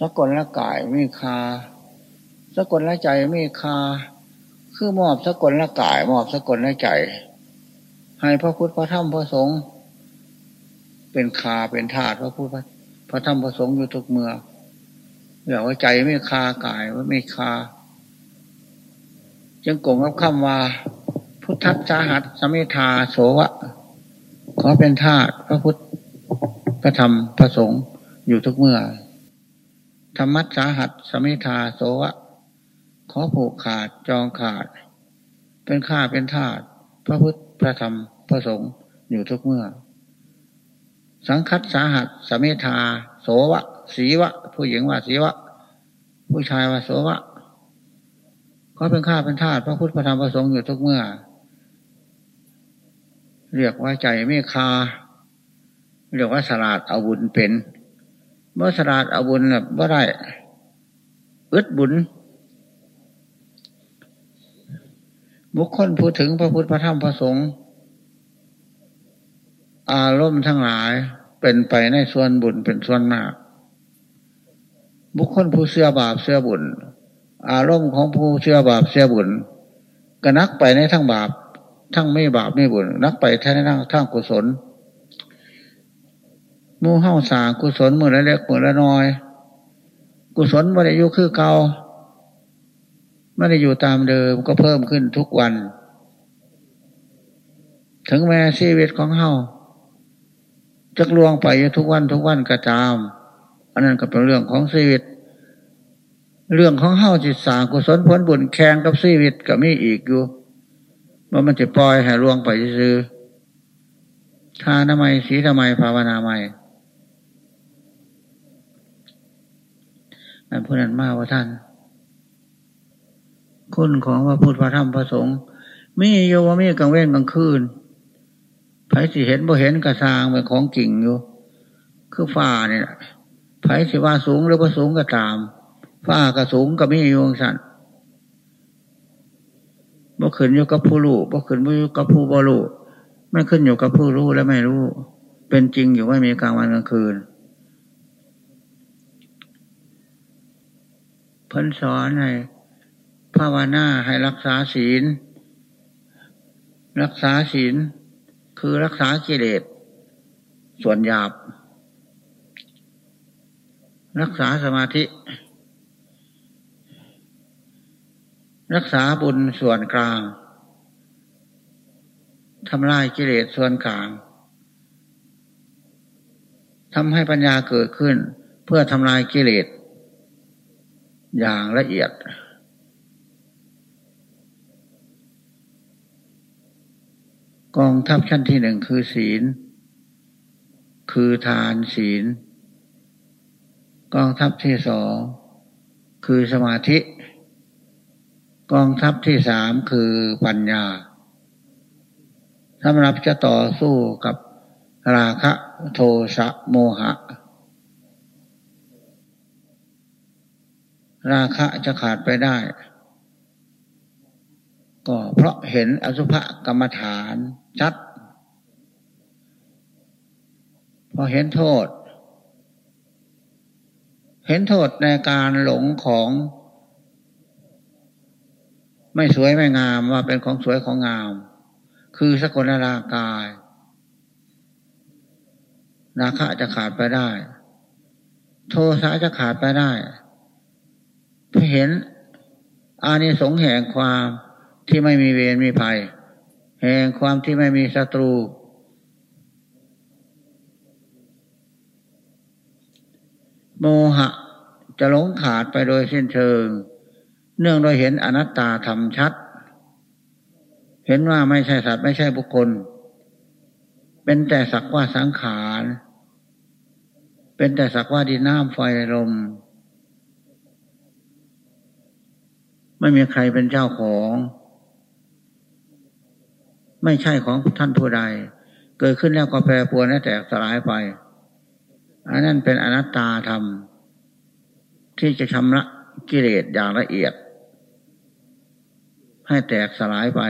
สกลละกายมีคา สกลละใจมีคา คือมอบสกลละกาย มอบสกลละใจ ให้พระพุทธพระธรรมพระสงฆ์เป็นคาเป็นธาตุพระพุทธพระธรรมพระสงฆ์อยู่ทุกเมื่อเรียกว่าใจไม่คากายว่าไม่คา จึงกงกับคำว่า พุทธัสหัสสมิทาโสวะขอเป็นธาตุพระพุทธพระธรรมพระสงฆ์อยู่ทุกเมื่อ ธรรมัสาหัสสมิทาโสวะ ขอผูกขาดจองขาด เป็นข้าเป็นธาตุพระพุทธพระธรรมพระสงฆ์อยู่ทุกเมื่อ สังคัตสาหัสสมิทาโสวะ สีวะ ผู้หญิงว่าสีวะ ผู้ชายว่าโสวะเขาเป็นข้าเป็นทาสพระพุทธพระธรรมพระสงฆ์อยู่ทุกเมื่อ เรียกว่าใจไม่คาเรียกว่าสลาดเอาบุญเป็น เมื่อสลาดเอาบุญแบบว่าได้อึดบุญ บุคคลพูดถึงพระพุทธพระธรรมพระสงฆ์อารมณ์ทั้งหลายเป็นไปในส่วนบุญเป็นส่วนมาก บุคคลผู้เสื้อบาปเสื้อบุญ อารมณ์ของผู้เชื่อบาปเชื่อบุญก็นักไปในทั้งบาป ทั้งไม่บาปไม่บุญ นักไปแท้ในทั้งทั้งกุศล มู่เฮาสากุศลมือละเล็กมือละน้อย กุศลไม่ได้อยู่คือเก่าไม่ได้อยู่ตามเดิมก็เพิ่มขึ้นทุกวัน ถึงแม้ชีวิตของเฮาจะลวงไปทุกวันทุกวันกระจาม อันนั้นก็เป็นเรื่องของชีวิต เรื่องของเฮ้าจิตสากุศลผลบุญแข่งกับชีวิตก็มีอีกอยู่ว่ามันจะปล่อยให้ลวงไปซื้อทานามัยสีทำไมภาวนาไม่อั นพูดนั้นมากว่าท่าน คุณของพระพุทธพระธรรมพระสงฆ์มีโยว่ามีกลางเว้นกลางคืนไผสิเห็นบ่เห็นกระซางเป็นของจริงอยู่ คือฝ่าเนี่ยไผสิว่าสูงหรือว่าสูงก็ตาม ฟ้ากระสูงก็มีอยู่สันบ่ขึ้นอยู่กับผู้รู้บ่ขึ้นอยู่กับผู้บ่รู้ไม่ขึ้นอยู่กับผู้รู้และไม่รู้ เป็นจริงอยู่ไม่มีกลางวันกลางคืน พันสอนให้ภาวนาให้รักษาศีล รักษาศีลคือรักษากิเลสส่วนหยาบ รักษาสมาธิ รักษาบุญส่วนกลางทำลายกิเลสส่วนกลางทำให้ปัญญาเกิดขึ้น เพื่อทำลายกิเลส อย่างละเอียด กองทัพชั้นที่หนึ่งคือศีล คือทานศีล กองทัพที่สองคือสมาธิ กองทัพที่สามคือปัญญาสำหรับจะต่อสู้กับราคะโทสะโมหะ ราคะจะขาดไปได้ ก็เพราะเห็นอสุภกรรมฐานชัด พอเห็นโทษ เห็นโทษในการหลงของ ไม่สวยไม่งามว่าเป็นของสวยของงาม คือสกุลรากาย ราคะจะขาดไปได้ โทสะจะขาดไปได้ เห็นอานิสงส์แห่งความที่ไม่มีเวรมีภัย แห่งความที่ไม่มีศัตรู โมหะจะหลงขาดไปโดยสิ้นเชิง เนื่องโดยเห็นอนัตตาธรรมชัด เห็นว่าไม่ใช่สัตว์ไม่ใช่บุคคล เป็นแต่สักว่าสังขาร เป็นแต่สักว่าดินน้ำไฟลม ไม่มีใครเป็นเจ้าของ ไม่ใช่ของท่านผู้ใด เกิดขึ้นแล้วก็แปรปรวนและแตกสลายไป อันนั้นเป็นอนัตตาธรรม ที่จะชำระกิเลสอย่างละเอียด ให้แตกสลายไป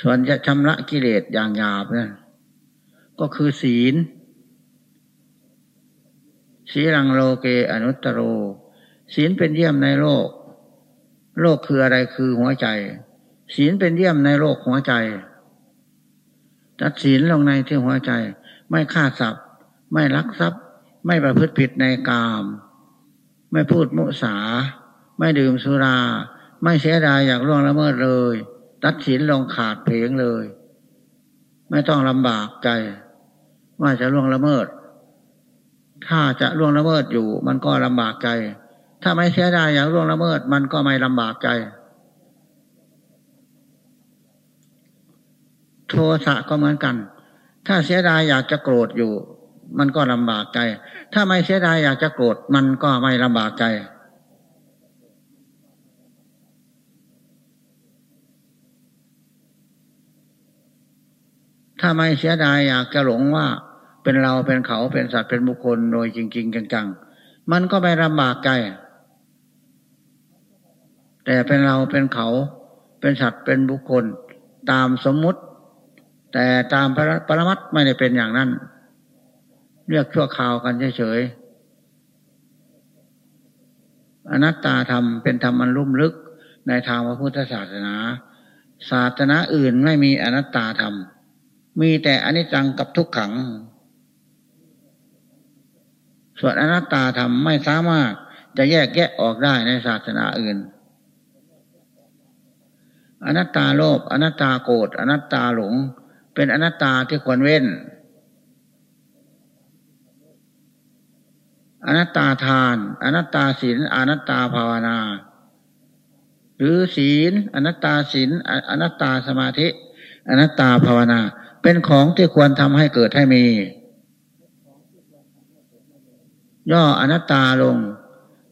ส่วนจะชำระกิเลสอย่างหยาบนั่นก็คือศีลสีรังโลเกอนุตตโร ศีลเป็นเยี่ยมในโลก โลกคืออะไรคือหัวใจ ศีลเป็นเยี่ยมในโลกหัวใจตัดศีลลงในที่หัวใจ ไม่ฆ่าสัตว์ไม่ลักทรัพย์ ไม่ประพฤติผิดในกาม ไม่พูดมุสา ไม่ดื่มสุรา ไม่เสียดายอยากล่วงละเมิดเลย ตัดศีลลงขาดเพลงเลย ไม่ต้องลำบากใจ ว่าจะล่วงละเมิด ถ้าจะล่วงละเมิดอยู่ มันก็ลำบากใจ ถ้าไม่เสียดายอยากล่วงละเมิด มันก็ไม่ลำบากใจ โทสะก็เหมือนกัน ถ้าเสียดายอยากจะโกรธอยู่ มันก็ลำบากใจ ถ้าไม่เสียดายอยากจะโกรธ มันก็ไม่ลำบากใจ ถ้าไม่เสียดายอยากจะหลงว่า เป็นเราเป็นเขาเป็นสัตว์เป็นบุคคลโดยจริง ๆ จังๆมันก็ไม่ลำบากใจ แต่เป็นเราเป็นเขาเป็นสัตว์เป็นบุคคล ตามสมมุติ แต่ตามปรมัตไม่ได้เป็นอย่างนั้น เรียกชั่วคราวกันเฉยๆอนัตตาธรรมเป็นธรรมอันลุ่มลึกในทางพระพุทธศาสนา ศาสนาอื่นไม่มีอนัตตาธรรม มีแต่อนิจจังกับทุกขัง ส่วนอนัตตาธรรมไม่สามารถจะแยกแยะออกได้ในศาสนาอื่น อนัตตาโลภอนัตตาโกรธอนัตตาหลง เป็นอนัตตาที่ควรเว้น อนัตตาทาน อนัตตาศีลอนัตตาภาวนา หรือศีล อนัตตาศีลอนัตตาสมาธิ อนัตตาภาวนา เป็นของที่ควรทำให้เกิดให้มี ย่ออนัตตาลง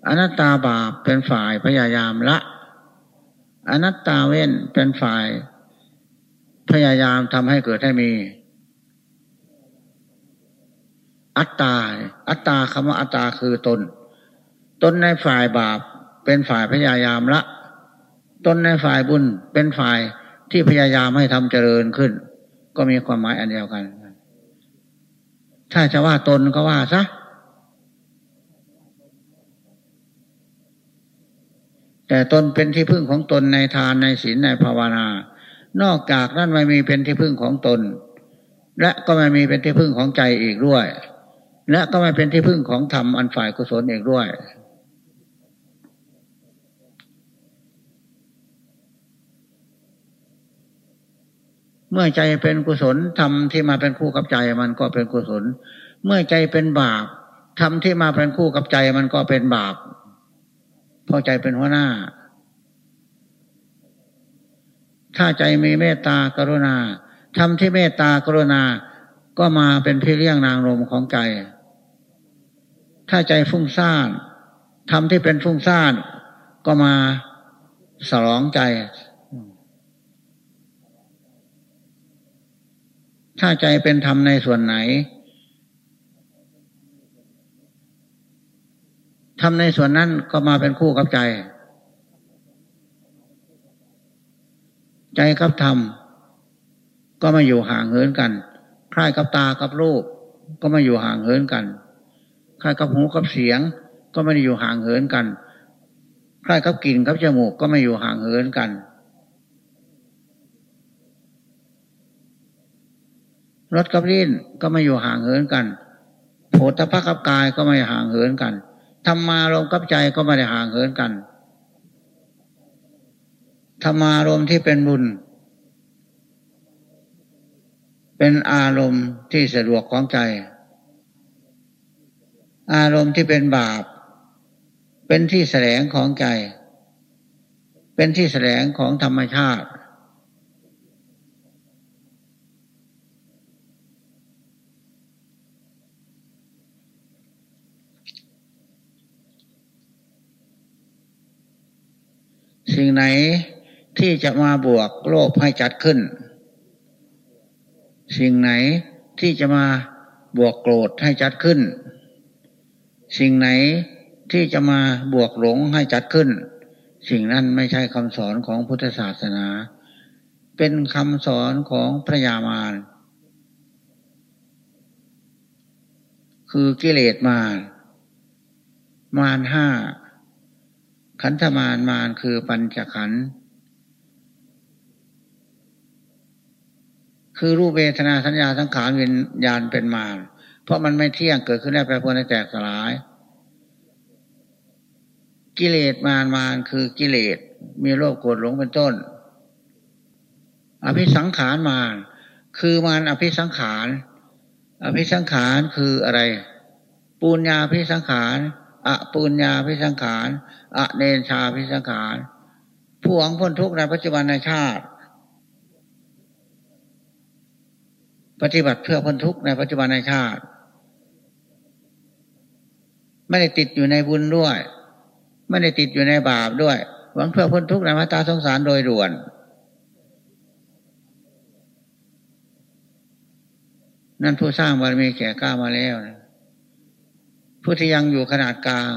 อนัตตาบาปเป็นฝ่ายพยายามละ อนัตตาเว้นเป็นฝ่าย พยายามทำให้เกิดให้มี อัตตา อัตตาคำว่าอัตตาคือตน ตนในฝ่ายบาป เป็นฝ่ายพยายามละ ตนในฝ่ายบุญเป็นฝ่ายที่พยายามให้ทำเจริญขึ้น ก็มีความหมายอันเดียวกัน ถ้าจะว่าตนก็ว่าซะ แต่ตนเป็นที่พึ่งของตนในทานในศีลในภาวนา นอกจากนั้นไม่มีเป็นที่พึ่งของตน และก็ไม่มีเป็นที่พึ่งของใจอีกด้วย และก็ไม่เป็นที่พึ่งของธรรมอันฝ่ายกุศลอีกด้วย เมื่อใจเป็นกุศลธรรมที่มาเป็นคู่กับใจมันก็เป็นกุศล เมื่อใจเป็นบาปธรรมที่มาเป็นคู่กับใจมันก็เป็นบาป พราะใจเป็นหัวหน้า ถ้าใจมีเมตตากรุณาทำที่เมตตากรุณาก็มาเป็นพี่เลี้ยงนางรมของใจ ถ้าใจฟุ้งซ่านทำที่เป็นฟุ้งซ่านก็มาสลองใจ ถ้าใจเป็นธรรมในส่วนไหน ทำในส่วนนั้นก็มาเป็นคู่กับใจ ใจกับธรรม ก็มาอยู่ห่างเหินกัน คล้ายกับตากับรูป ก็มาอยู่ห่างเหินกัน คล้ายกับหูกับเสียง ก็ไม่ได้อยู่ห่างเหินกัน คล้ายกับกลิ่นกับจมูกก็ไม่อยู่ห่างเหินกัน รสกับลิ้นก็ไม่อยู่ห่างเหินกันโผฏฐัพกับกายก็ไม่ห่างเหินกัน ธรรมาลมกับใจก็ไม่ได้ห่างเหินกัน ธรรมารมที่เป็นบุญ เป็นอารมณ์ที่สะดวกของใจ อารมณ์ที่เป็นบาป เป็นที่แสดงของใจ เป็นที่แสดงของธรรมชาติ สิ่งไหนที่จะมาบวกโลภให้จัดขึ้น สิ่งไหนที่จะมาบวกโกรธให้จัดขึ้น สิ่งไหนที่จะมาบวกหลงให้จัดขึ้น สิ่งนั้นไม่ใช่คำสอนของพุทธศาสนา เป็นคำสอนของพระยามาร คือกิเลสมามารห้า ขันธมารมารคือปัญจขันธ์คือรูปเวทนาสัญญาสังขารวิญญาณเป็นมารเพราะมันไม่เที่ยงเกิดขึ้นได้แปรปรวนแตกสลาย กิเลสมารมารคือกิเลสมีโลภโกรธหลงเป็นต้น อภิสังขารมารคือมารอภิสังขาร อภิสังขารคืออะไรปุญญาภิสังขาร อะปุญญาภิสังขารอะเนชาภิสังขารผู้หวังพ้นทุกข์ในปัจจุบันในชาติ ปฏิบัติเพื่อพ้นทุกข์ในปัจจุบันในชาติ ไม่ได้ติดอยู่ในบุญด้วย ไม่ได้ติดอยู่ในบาปด้วย หวังเพื่อพ้นทุกข์ในมาตาสงสารโดยด่วนนั่นผู้สร้างบารมีแก่กล้ามาแล้วนะ ผู้ที่ยังอยู่ขนาดกลาง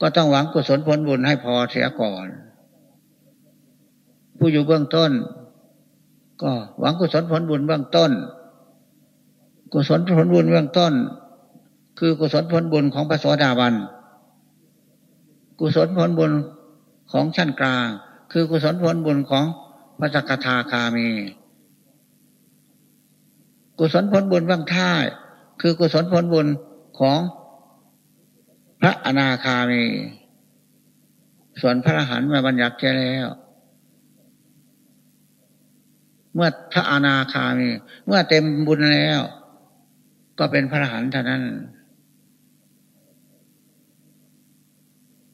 ก็ต้องหวังกุศลผลบุญให้พอเสียก่อน ผู้อยู่เบื้องต้น ก็หวังกุศลผลบุญเบื้องต้น กุศลผลบุญเบื้องต้น คือกุศลผลบุญของพระโสดาบัน กุศลผลบุญของชั้นกลาง คือกุศลผลบุญของพระสกทาคามี กุศลผลบุญเบื้องท้ายคือกุศลผลบุญของ พระอนาคามี ส่วนพระอรหันต์มาบัญญัติแก่แล้ว เมื่อพระอนาคามี เมื่อเต็มบุญแล้ว ก็เป็นพระอรหันต์เท่านั้น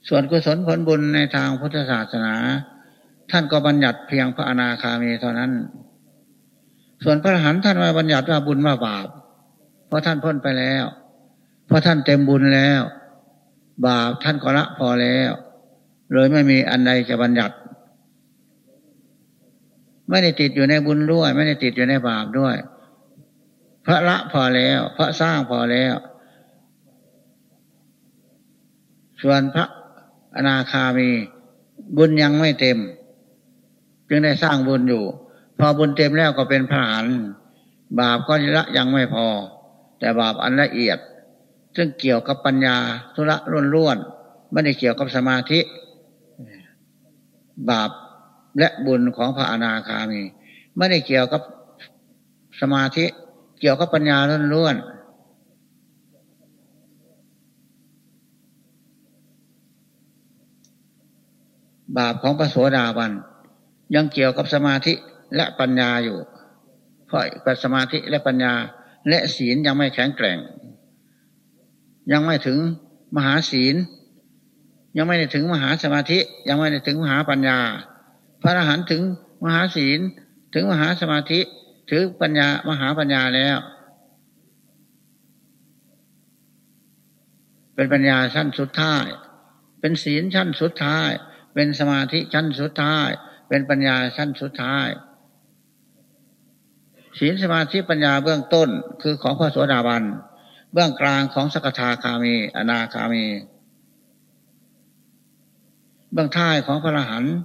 ส่วนกุศลผลบุญในทางพุทธศาสนา ท่านก็บัญญัติเพียงพระอนาคามีเท่านั้น ส่วนพระอรหันต์ท่านมาบัญญัติว่าบุญว่าบาป เพราะท่านพ้นไปแล้ว เพราะท่านเต็มบุญแล้ว บาปท่านก็ละพอแล้ว เลยไม่มีอันใดจะบัญญัติ ไม่ได้ติดอยู่ในบุญด้วย ไม่ได้ติดอยู่ในบาปด้วย พระละพอแล้ว พระสร้างพอแล้ว ส่วนพระอนาคามี บุญยังไม่เต็ม จึงได้สร้างบุญอยู่ พอบุญเต็มแล้วก็เป็นพระหานบาปก็ละยังไม่พอ แต่บาปอันละเอียด ซึ่งเกี่ยวกับปัญญาธุระล้วนๆไม่ได้เกี่ยวกับสมาธิ บาปและบุญของพระอนาคามีไม่ได้เกี่ยวกับสมาธิ เกี่ยวกับปัญญาล้วนๆบาปของพระโสดาบัน ยังเกี่ยวกับสมาธิและปัญญาอยู่ เพราะกับสมาธิและปัญญาและศีลยังไม่แข็งแกร่ง ยังไม่ถึงมหาศีล ยังไม่ได้ถึงมหาสมาธิ ยังไม่ได้ถึงมหาปัญญา พระอรหันต์ถึงมหาศีล ถึงมหาสมาธิถือปัญญามหาปัญญาแล้ว เป็นปัญญาชั้นสุดท้าย เป็นศีลชั้นสุดท้าย เป็นสมาธิชั้นสุดท้าย เป็นปัญญาชั้นสุดท้ายศีลสมาธิปัญญาเบื้องต้นคือของพระสวสดาบัน เบื้องกลางของสกทาคามี อนาคามี เบื้องท้ายของพระอรหันต์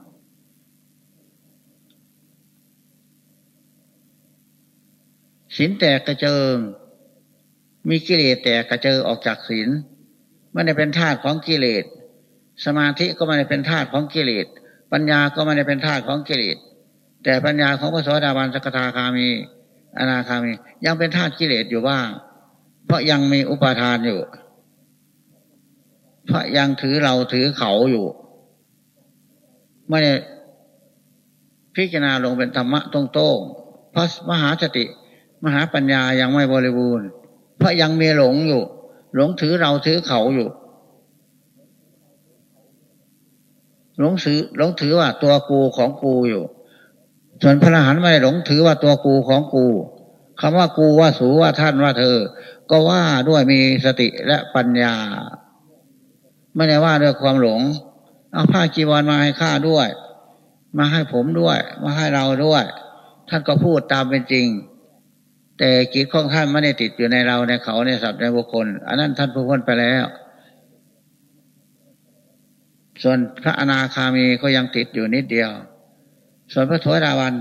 ศีลแตกกระเจิง มีกิเลสแตกกระเจิงออกจากศีลไม่ได้เป็นธาตุของกิเลส สมาธิก็ไม่ได้เป็นธาตุของกิเลส ปัญญาก็ไม่ได้เป็นธาตุของกิเลส แต่ปัญญาของพระโสดาบันสกทาคามี อนาคามี ยังเป็นธาตุกิเลสอยู่บ้าง เพราะยังมีอุปาทานอยู่ เพราะยังถือเราถือเขาอยู่ ไม่ได้พิจารณาลงเป็นธรรมะตรงๆเพราะมหาสติ มหาปัญญายังไม่บริบูรณ์ เพราะยังมีหลงอยู่ หลงถือเราถือเขาอยู่ หลงถือหลงถือว่าตัวกูของกูอยู่ ส่วนพระอรหันต์ไม่หลงถือว่าตัวกูของกูคำว่ากูว่าสูว่าท่านว่าเธอ ก็ว่าด้วยมีสติและปัญญา ไม่ได้ว่าด้วยความหลง เอาผ้าจีวรมาให้ข้าด้วย มาให้ผมด้วย มาให้เราด้วย ท่านก็พูดตามเป็นจริง แต่กิจของท่านไม่ได้ติดอยู่ในเราในเขาในสัตว์ในบุคคล อันนั้นท่านผู้พ้นไปแล้ว ส่วนพระอนาคามีก็ยังติดอยู่นิดเดียว ส่วนพระโสดาวัน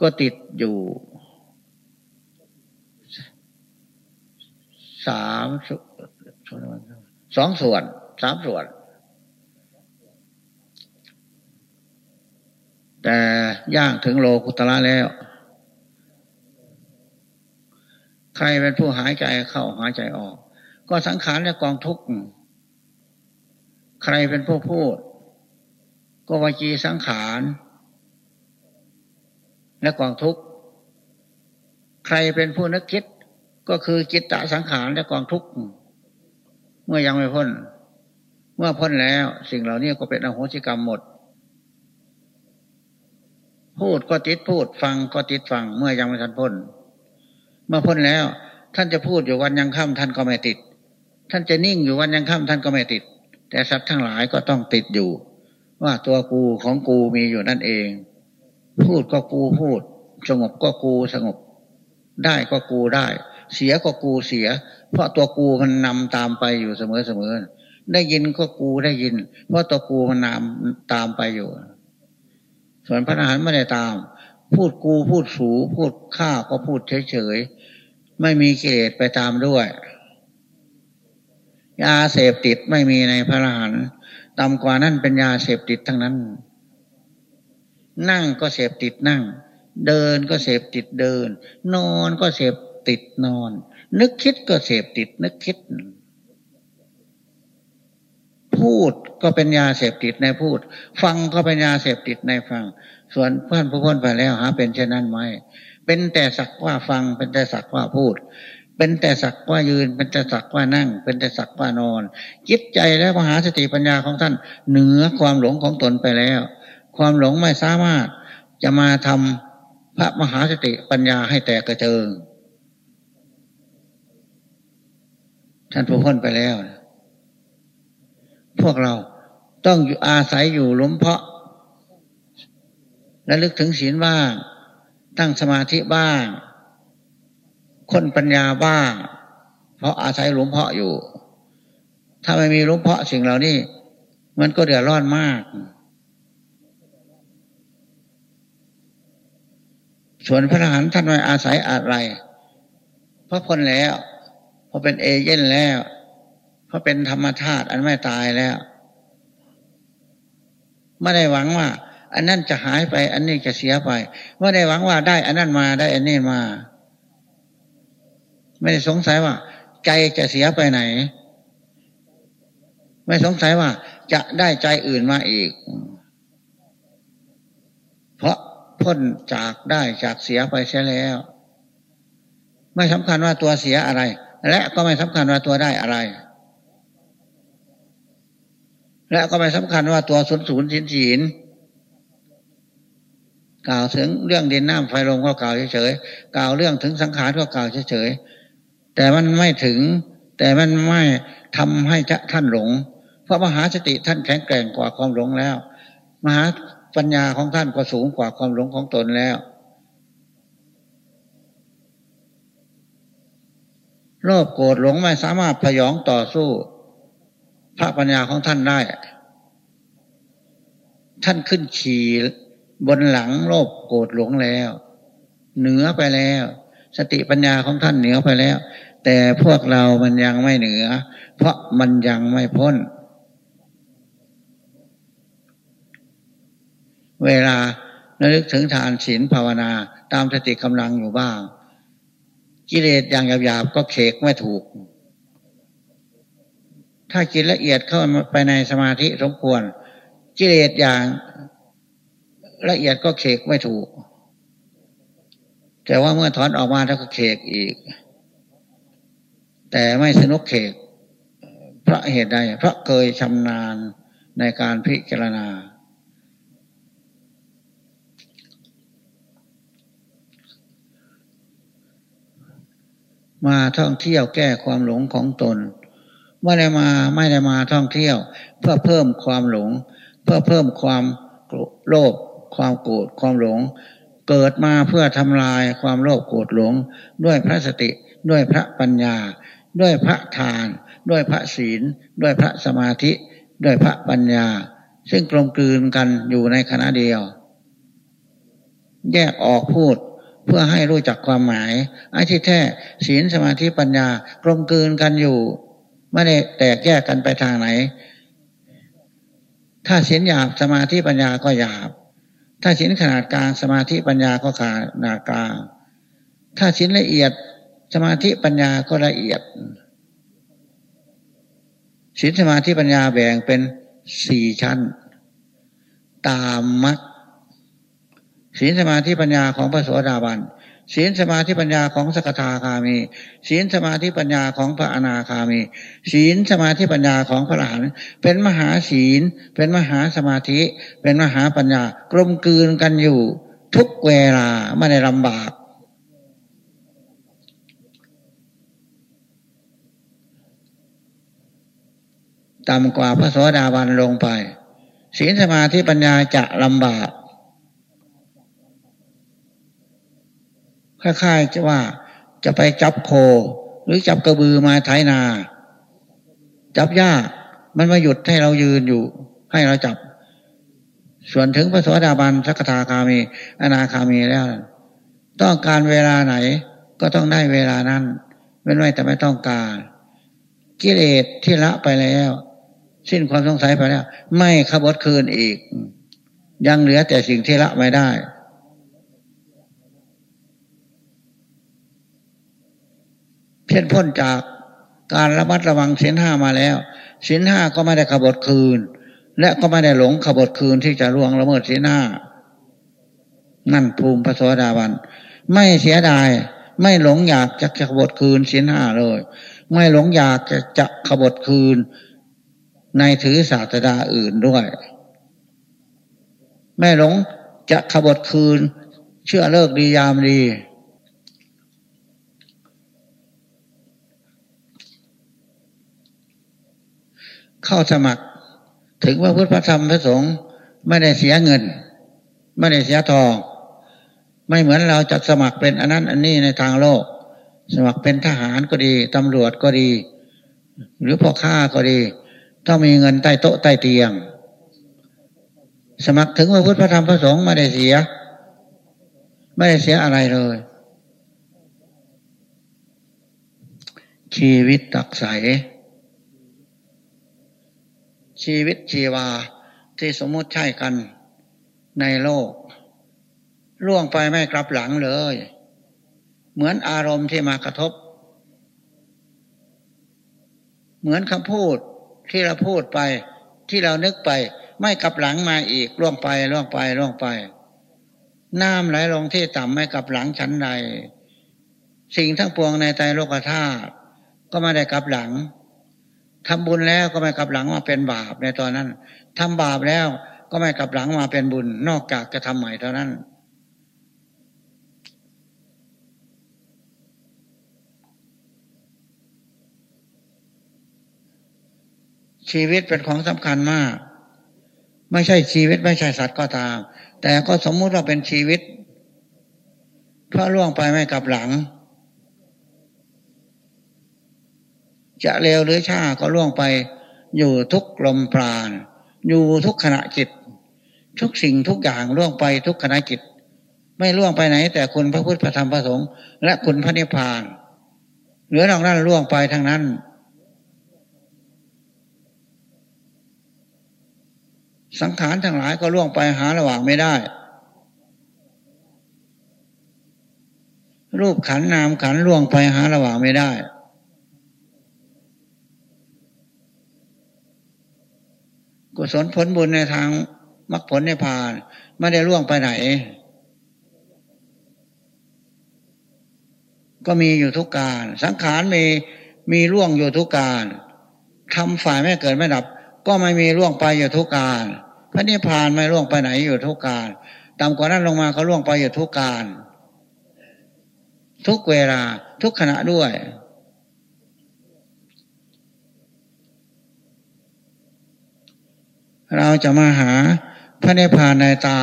ก็ติดอยู่ สามสองส่วนสามส่วน แต่ย่างถึงโลกุตละแล้ว ใครเป็นผู้หายใจเข้าหายใจออก ก็สังขารและกองทุกข์ใครเป็นผู้พูด ก็วจีสังขาร และกองทุกข์ ใครเป็นผู้นึกคิด ก็คือจิตตสังขารและกองทุกข์เมื่อยังไม่พ้น เมื่อพ้นแล้วสิ่งเหล่านี้ก็เป็นอโหสิกรรมหมด พูดก็ติดพูดฟังก็ติดฟัง เมื่อยังไม่ทันพ้น เมื่อพ้นแล้ว ท่านจะพูดอยู่วันยังค่ำท่านก็ไม่ติด ท่านจะนิ่งอยู่วันยังค่ำท่านก็ไม่ติด แต่สัตว์ทั้งหลายก็ต้องติดอยู่ ว่าตัวกูของกูมีอยู่นั่นเอง พูดก็กูพูด สงบก็กูสงบ ได้ก็กูได้ เสียก็กูเสีย เพราะตัวกูมันนำตามไปอยู่เสมอเสมอได้ยินก็กูได้ยิน เพราะตัวกูมันนำตามไปอยู่ ส่วนพระอรหันต์ไม่ได้ตาม พูดกูพูดสูพูดข้าก็พูดเฉยๆไม่มีเกตไปตามด้วยยาเสพติดไม่มีในพระอรหันต์ต่ำกว่านั้นเป็นยาเสพติดทั้งนั้น นั่งก็เสพติดนั่ง เดินก็เสพติดเดิน นอนก็เสพ ติดนอน นึกคิดก็เสพติด นึกคิด พูดก็เป็นยาเสพติดในพูด ฟังก็เป็นยาเสพติดในฟัง ส่วนเพื่อนผู้พ้นไปแล้วหาเป็นเช่นนั้นไหมเป็นแต่สักว่าฟัง เป็นแต่สักว่าพูด เป็นแต่สักว่ายืน เป็นแต่สักว่านั่ง เป็นแต่สักว่านอนจิตใจและมหาสติปัญญาของท่านเหนือความหลงของตนไปแล้ว ความหลงไม่สามารถจะมาทำพระมหาสติปัญญาให้แตกกระเจิง ท่านผู้พ้นไปแล้ว พวกเราต้องอยู่อาศัยอยู่ล้มเพาะและลึกถึงศีลบ้าง ตั้งสมาธิบ้าง คนปัญญาบ้าง เพราะอาศัยหลุมเพาะอยู่ ถ้าไม่มีหลุมเพาะสิ่งเหล่านี้ มันก็เดือดร้อนมาก ส่วนพระทหารท่านไม่อาศัยอะไร เพราะพ้นแล้ว พอเป็นเอเย่นแล้วพอเป็นธรรมชาติอันไม่ตายแล้ว ไม่ได้หวังว่า อันนั้นจะหายไป อันนี้จะเสียไป ไม่ได้หวังว่าได้ อันนั้นมาได้ อันนี้มา ไม่ได้สงสัยว่า ใจจะเสียไปไหน ไม่สงสัยว่า จะได้ใจอื่นมาอีก เพราะพ้นจากได้จากเสียไปเสียแล้ว ไม่สำคัญว่าตัวเสียอะไร และก็ไม่สำคัญว่าตัวได้อะไร และก็ไม่สำคัญว่าตัวศูนย์ศูนย์สินศีนกล่าวถึงเรื่องดินน้ำไฟลมก็กล่าวเฉยๆกล่าวเรื่องถึงสังขารก็กล่าวเฉยๆแต่มันไม่ถึง แต่มันไม่ทำให้ท่านหลง เพราะมหาสติท่านแข็งแกร่งกว่าความหลงแล้ว มหาปัญญาของท่านก็สูงกว่าความหลงของตนแล้ว โลภโกรธหลงไม่สามารถพยองต่อสู้ พระปัญญาของท่านได้ ท่านขึ้นขี่บนหลังโลภโกรธหลงแล้ว เหนือไปแล้ว สติปัญญาของท่านเหนือไปแล้ว แต่พวกเรามันยังไม่เหนือ เพราะมันยังไม่พ้น เวลาระลึกถึงทานศีลภาวนา ตามสติกำลังอยู่บ้าง กิเลสอย่างหยาบๆก็เขกไม่ถูก ถ้ากินละเอียดเข้าไปในสมาธิสมควร กิเลสอย่างละเอียดก็เขกไม่ถูก แต่ว่าเมื่อถอนออกมาแล้วก็เขกอีก แต่ไม่สนุกเขกเพราะเหตุใดเพราะเคยชำนาญในการพิจารณา มาท่องเที่ยวแก้ความหลงของตน ไม่ได้มาไม่ได้มาท่องเที่ยว เพื่อเพิ่มความหลง เพื่อเพิ่มความโลภความโกรธความหลง เกิดมาเพื่อทำลายความโลภโกรธหลง ด้วยพระสติด้วยพระปัญญา ด้วยพระทาน ด้วยพระศีล ด้วยพระสมาธิ ด้วยพระปัญญา ซึ่งกลมกลืนกันอยู่ในคณะเดียว แยกออกพูด เพื่อให้รู้จักความหมายไอ้ที่แท้ศีลสมาธิปัญญากลมกลืนกันอยู่ ไม่ได้แตกแยกกันไปทางไหน ถ้าศีลหยาบสมาธิปัญญาก็หยาบ ถ้าศีลขนาดกลางสมาธิปัญญาก็ขนาดกลาง ถ้าศีลละเอียดสมาธิปัญญาก็ละเอียดศีลสมาธิปัญญาแบ่งเป็นสี่ชั้น ตามมัด ศีลสมาธิปัญญาของพระโสดาบันศีลสมาธิปัญญาของสกทาคามี ศีลสมาธิปัญญาของพระอนาคามี ศีลสมาธิปัญญาของพระอรหันต์เป็นมหาศีล เป็นมหาสมาธิ เป็นมหาปัญญากลมกลืนกันอยู่ ทุกเวลาไม่ได้ลำบาก ต่ำกว่าพระโสดาบันลงไป ศีลสมาธิปัญญาจะลำบาก คล้ายๆจะว่าจะไปจับโค หรือจับกระบือมาไถนา จับหญ้ามันมาหยุดให้เรายืนอยู่ ให้เราจับ ส่วนถึงพระสวสดาบันสักทาคามี อนาคามีแล้ว ต้องการเวลาไหน ก็ต้องได้เวลานั้นเว้นไว้แต่ไม่ต้องการกิเลสที่ละไปแล้ว สิ้นความสงสัยไปแล้ว ไม่ขบวคืนอีก ยังเหลือแต่สิ่งที่ละไม่ได้ เช่นพ้นจากการระมัดระวังศีลห้ามาแล้วศีลห้าก็ไม่ได้ขบฏคืน และก็ไม่ได้หลงขบฏคืนที่จะล่วงละเมิดศีลห้านั่นภูมิพระสวสดาบัน ไม่เสียดาย ไม่หลงอยากจะขบฏคืนศีลห้าเลย ไม่หลงอยากจะจะขบฏคืน ในถือศาสดาอื่นด้วย ไม่หลงจะขบฏคืน เชื่อเลิกดียามดี เข้าสมัคร ถึงว่าพุทธธรรมพระสงฆ์ไม่ได้เสียเงิน ไม่ได้เสียทอง ไม่เหมือนเราจะสมัครเป็นอันนั้นอันนี้ในทางโลก สมัครเป็นทหารก็ดีตำรวจก็ดี หรือพ่อค้าก็ดี ต้องมีเงินใต้โต๊ะใต้เตียง สมัครถึงว่าพุทธธรรมพระสงฆ์ไม่ได้เสีย ไม่ได้เสียอะไรเลยชีวิตตักใส ชีวิตชีวาที่สมมุติใช่กันในโลก ล่วงไปไม่กลับหลังเลย เหมือนอารมณ์ที่มากระทบ เหมือนคำพูดที่เราพูดไปที่เรานึกไป ไม่กลับหลังมาอีกล่วงไปล่วงไปล่วงไป น้ำไหลลงที่ต่ำไม่กลับหลังชั้นใดสิ่งทั้งปวงในใจโลกธาตุก็ไม่ได้กลับหลัง ทำบุญแล้วก็ไม่กลับหลังมาเป็นบาปในตอนนั้นทำบาปแล้วก็ไม่กลับหลังมาเป็นบุญ นอกจากจะทำใหม่เท่านั้น ชีวิตเป็นของสำคัญมาก ไม่ใช่ชีวิตไม่ใช่สัตว์ก็ตาม แต่ก็สมมุติว่าเป็นชีวิตเพราะล่วงไปไม่กลับหลัง จะเร็วหรือช้าก็ล่วงไป อยู่ทุกลมปราณ อยู่ทุกขณะจิต ทุกสิ่งทุกอย่างล่วงไปทุกขณะจิต ไม่ล่วงไปไหน แต่คุณพระพุทธพระธรรมพระสงฆ์และคุณพระนิพพานเหลือนอกนั้นล่วงไปทางนั้น สังขารทั้งหลายก็ล่วงไปหาระหว่างไม่ได้ รูปขันนามขันล่วงไปหาระหว่างไม่ได้ กุศลผลบุญในทางมรรคผลในพานไม่ได้ล่วงไปไหน ก็มีอยู่ทุกการ สังขารมีมีล่วงอยู่ทุกการทำฝ่ายไม่เกิดไม่ดับ ก็ไม่มีล่วงไปอยู่ทุกการพระนิพพานไม่ล่วงไปไหนอยู่ทุกการต่ำกว่านั้นลงมาเขาล่วงไปอยู่ทุกการ ทุกเวลาทุกขณะด้วย เราจะมาหาพระนิพพานในตา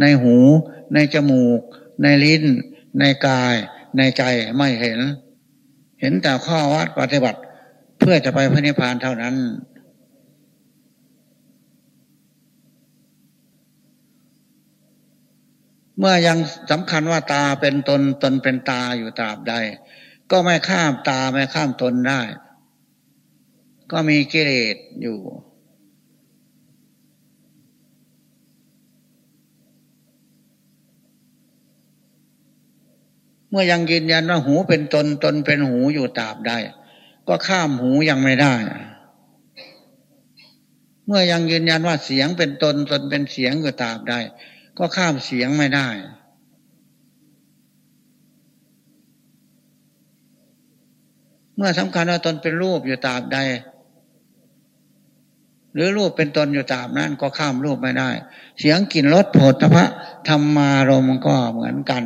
ในหู ในจมูก ในลิ้น ในกาย ในใจไม่เห็น เห็นแต่ข้อวัดปฏิบัติเพื่อจะไปพระนิพพานเท่านั้น เมื่อยังสำคัญว่าตาเป็นตนตนเป็นตาอยู่ตราบใด ก็ไม่ข้ามตาไม่ข้ามตนได้ ก็มีกิเลสอยู่ มื่อยังยืนยันว่าหูเป็นตนตนเป็นหูอยู่ตราบได้ ก็ข้ามหูยังไม่ได้ เมื่อยังยืนยันว่าเสียงเป็นตนตนเป็นเสียงอยู่ตราบได้ ก็ข้ามเสียงไม่ได้ เมื่อสำคัญว่าตนเป็นรูปอยู่ตราบใดหรือรูปเป็นตนอยู่ตาบนั้นก็ข้ามรูปไม่ได้ เสียงกลิ่นรสโผฏฐะธรรมารมก็เหมือนกัน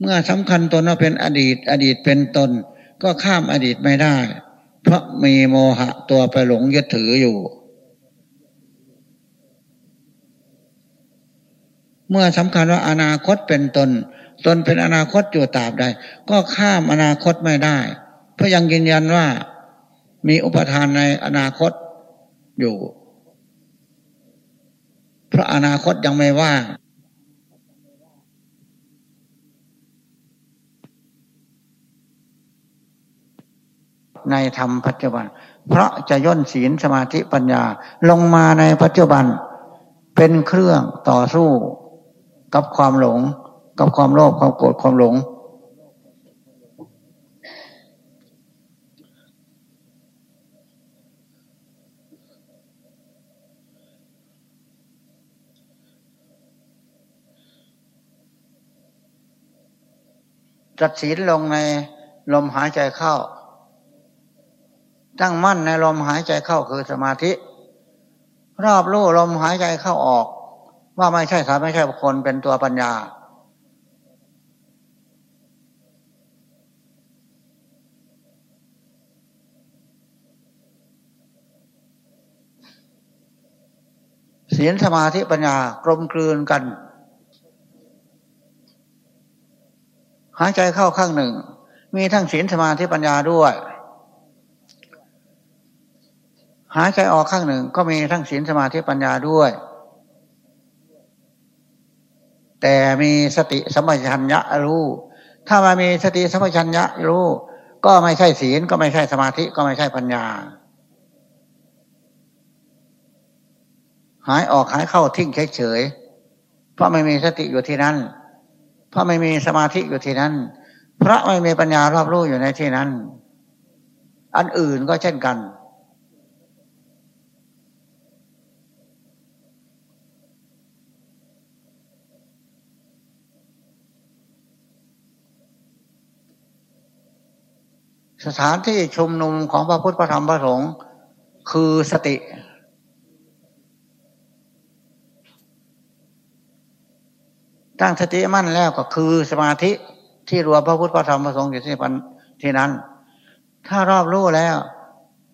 เมื่อสำคัญตนว่าเป็นอดีต อดีตเป็นตน ก็ข้ามอดีตไม่ได้ เพราะมีโมหะตัวไปหลงยึดถืออยู่ เมื่อสำคัญว่าอนาคตเป็นตน ตนเป็นอนาคตอยู่ตราบใด ก็ข้ามอนาคตไม่ได้ก็ยังยืนยันว่ามีอุปทานในอนาคตอยู่ เพราะอนาคตยังไม่ว่าง ในธรรมปัจจุบัน เพราะจะย่นศีลสมาธิปัญญาลงมาในปัจจุบัน เป็นเครื่องต่อสู้กับความหลง กับความโลภความโกรธความหลงตัดสินลงในลมหายใจเข้า ตั้งมั่นในลมหายใจเข้าคือสมาธิ รอบรู้ลมหายใจเข้าออก ว่าไม่ใช่สัตว์ไม่ใช่บุคคลเป็นตัวปัญญา ศีลสมาธิปัญญากลมกลืนกัน หายใจเข้าข้างหนึ่ง มีทั้งศีลสมาธิปัญญาด้วย หายใจออกข้างหนึ่งก็มีทั้งศีลสมาธิปัญญาด้วย แต่มีสติสมัชัญญะรู้ ถ้ามามีสติสมัชัญญะรู้ ก็ไม่ใช่ศีลก็ไม่ใช่สมาธิก็ไม่ใช่ปัญญา หายออกหายเข้าทิ้งเฉยๆเพราะไม่มีสติอยู่ที่นั่น เพราะไม่มีสมาธิอยู่ที่นั้นพระไม่มีปัญญารอบรู้อยู่ในที่นั้น อันอื่นก็เช่นกัน สถานที่ชุมนุมของพระพุทธพระธรรมพระสงฆ์คือสติ ตั้งสติมั่นแล้วก็คือสมาธิที่รวมพระพุทธพระธรรมพระสงฆ์อยู่ที่พันที่นั้น ถ้ารอบรู้แล้ว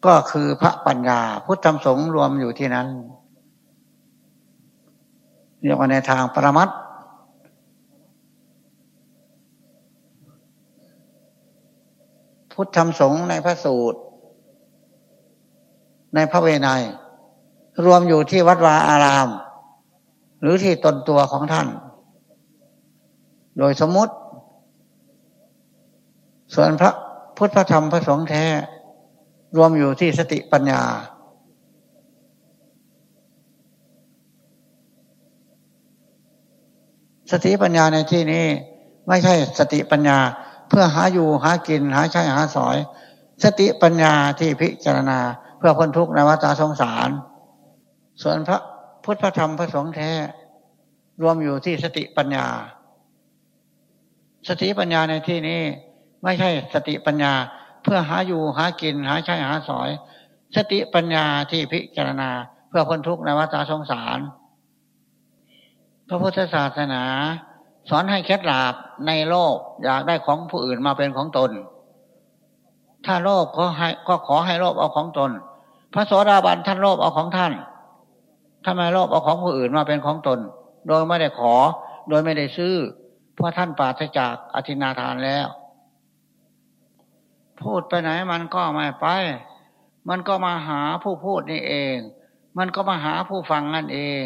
ก็คือพระปัญญาพุทธธรรมสงฆ์รวมอยู่ที่นั้นเรียกว่าในทางปรมัต พุทธธรรมสงฆ์ในพระสูตร ในพระเวไนรวมอยู่ที่วัดวาอาราม หรือที่ตนตัวของท่าน โดยสมมติ ส่วนพระพุทธธรรมพระสงฆ์แท้ รวมอยู่ที่สติปัญญา สติปัญญาในที่นี้ ไม่ใช่สติปัญญา เพื่อหาอยู่หากินหาใช้หาสอย สติปัญญาที่พิจารณา เพื่อพ้นทุกข์ในวัฏสงสาร ส่วนพระพุทธธรรมพระสงฆ์แท้ รวมอยู่ที่สติปัญญา สติปัญญาในที่นี้ไม่ใช่สติปัญญา เพื่อหาอยู่หากินหาใช้หาสอย สติปัญญาที่พิจารณา เพื่อพ้นทุกข์ในวัฏสงสาร พระพุทธศาสนา สอนให้เคล็ดลับในโลก อยากได้ของผู้อื่นมาเป็นของตน ถ้าโลภก็ให้ก็ขอให้โลภเอาของตน พระโสดาบันท่านโลภเอาของท่านทำไมโลภเอาของผู้อื่นมาเป็นของตน โดยไม่ได้ขอ โดยไม่ได้ซื้อ เพราะท่านปราศจากอธินาทานแล้ว พูดไปไหนมันก็ไม่ไป มันก็มาหาผู้พูดนี่เอง มันก็มาหาผู้ฟังนั่นเอง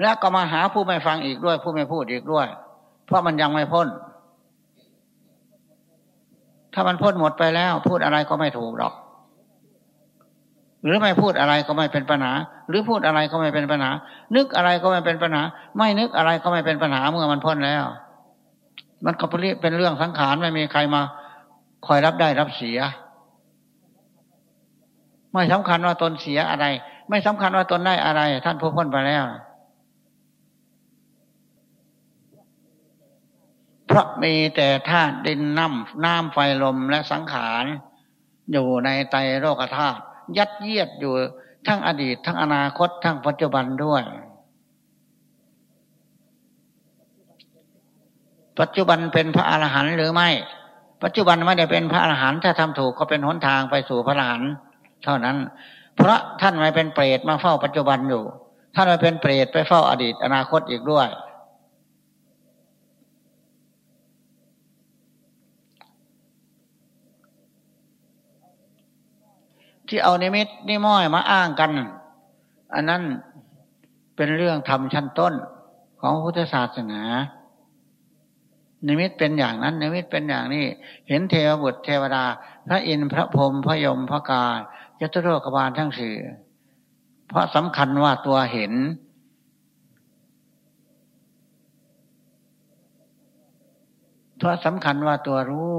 และก็มาหาผู้ไม่ฟังอีกด้วย ผู้ไม่พูดอีกด้วย เพราะมันยังไม่พ้น ถ้ามันพ้นหมดไปแล้ว พูดอะไรก็ไม่ถูกหรอก หรือไม่พูดอะไรก็ไม่เป็นปัญหา หรือพูดอะไรก็ไม่เป็นปัญหา นึกอะไรก็ไม่เป็นปัญหา ไม่นึกอะไรก็ไม่เป็นปัญหาเมื่อมันพ้นแล้ว มันก็เป็นเรื่องสังขารไม่มีใครมาคอยรับได้รับเสีย ไม่สำคัญว่าตนเสียอะไร ไม่สำคัญว่าตนได้อะไร ท่านผู้พ้นไปแล้วเพ ราะมีแต่ธาตุดินน้ำน้ำไฟลมและสังขาร อยู่ในไตโลกธาตุยัดเยียดอยู่ทั้งอดีตทั้งอนาคตทั้งปัจจุบันด้วย ปัจจุบันเป็นพระอรหันต์หรือไม่ ปัจจุบันไม่ได้เป็นพระอรหันต์ถ้าทำถูกก็เป็นหนทางไปสู่พระอรหันต์เท่านั้น เพราะท่านไม่เป็นเปรตมาเฝ้าปัจจุบันอยู่ ท่านไม่เป็นเปรตไปเฝ้าอดีตอนาคตอีกด้วย ที่เอานิมิตนิม้อยมาอ้างกัน อันนั้นเป็นเรื่องทำชั้นต้นของพุทธศาสนานิมิตเป็นอย่างนั้นนิมิตเป็นอย่างนี้ เห็นเทวบุตรเทวดา พระอินทร์พระพรหมพระยมพระกาลยตุโรกบาลทั้งสี่เพราะสำคัญว่าตัวเห็น เพราะสำคัญว่าตัวรู้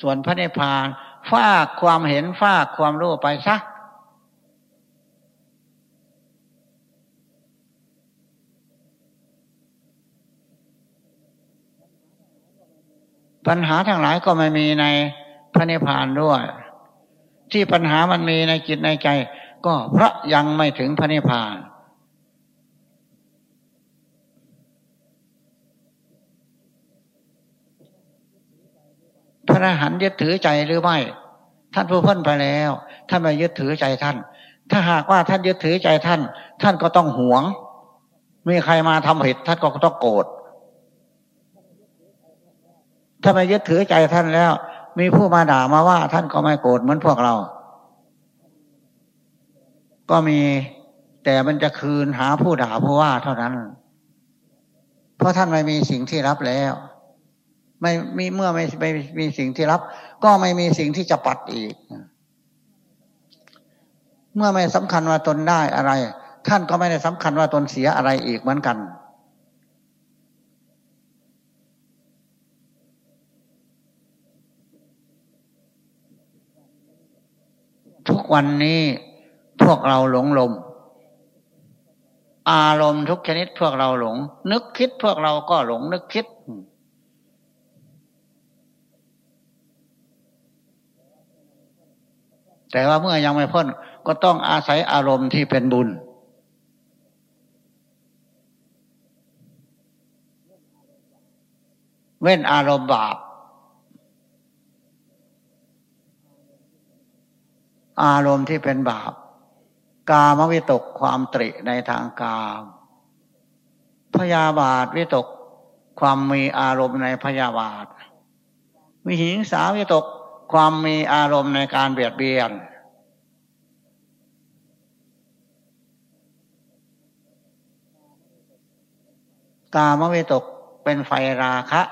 ส่วนพระนิพพาน ฟากความเห็นฟากความรู้ไปซะปัญหาทั้งหลายก็ไม่มีในพระนิพพานด้วย ที่ปัญหามันมีในจิตในใจ ก็เพราะยังไม่ถึงพระนิพพาน ระอรหันต์ยึดถือใจหรือไม่ ท่านผู้พ้นไปแล้วท่านไม่ยึดถือใจท่าน ถ้าหากว่าท่านยึดถือใจท่าน ท่านก็ต้องหวงมีใครมาทำผิดท่านก็ต้องโกรธถ้าไม่ยึดถือใจท่านแล้ว มีผู้มาด่ามาว่า ท่านก็ไม่โกรธเหมือนพวกเรา ก็มีแต่มันจะคืนหาผู้ด่าผู้ว่าเท่านั้น เพราะท่านไม่มีสิ่งที่รับแล้ว ไม่มีเมื่อไม่ไม่มีสิ่งที่รับ ก็ไม่มีสิ่งที่จะปัดอีก เมื่อไม่สำคัญว่าตนได้อะไร ท่านก็ไม่ได้สำคัญว่าตนเสียอะไรอีกเหมือนกัน ทุกวันนี้พวกเราหลงลม อารมณ์ทุกชนิดพวกเราหลง นึกคิดพวกเราก็หลงนึกคิด แต่ว่าเมื่อยังไม่พ้นก็ต้องอาศัยอารมณ์ที่เป็นบุญ เว้นอารมณ์บาป อารมณ์ที่เป็นบาป กามวิตกความตริในทางกามพยาบาทวิตกความมีอารมณ์ในพยาบาท วิหิงสาวิตก ความมีอารมณ์ในการเบียดเบียนกามวิตกเป็นไฟราคะ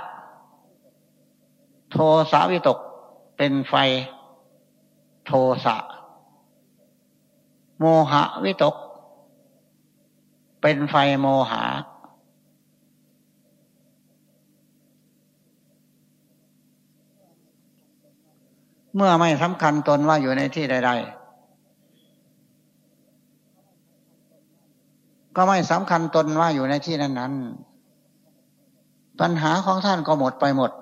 โทสาวิตกเป็นไฟโทสะ โมหะวิตก เป็นไฟโมหะ เมื่อไม่สำคัญตนว่าอยู่ในที่ใด ๆ ก็ไม่สำคัญตนว่าอยู่ในที่นั้น ๆ ปัญหาของท่านก็หมดไปหมด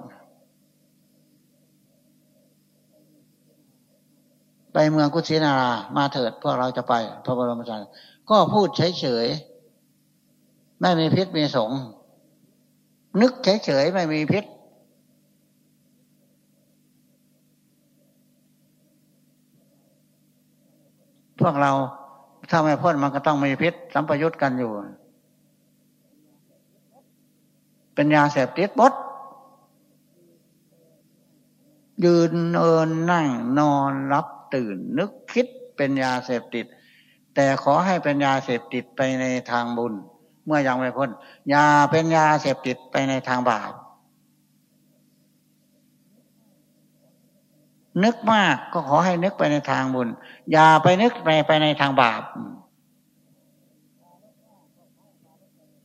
ไปเมืองกุชินารา มาเถิดพวกเราจะไป พระบรมศาสดาก็พูดเฉยๆ ไม่มีพิษมีสง นึกเฉยๆ ไม่มีพิษ พวกเราถ้าไม่พ้นมันก็ต้องมีพิษสัมปยุตกันอยู่ เป็นยาเสพติดบดยืนเอินนั่งนอนรับตื่นนึกคิดเป็นยาเสพติด แต่ขอให้เป็นยาเสพติดไปในทางบุญ เมื่อยังไม่พ้นยาเป็นยาเสพติดไปในทางบาป นึกมากก็ขอให้นึกไปในทางบุญ อย่าไปนึกไปไปในทางบาป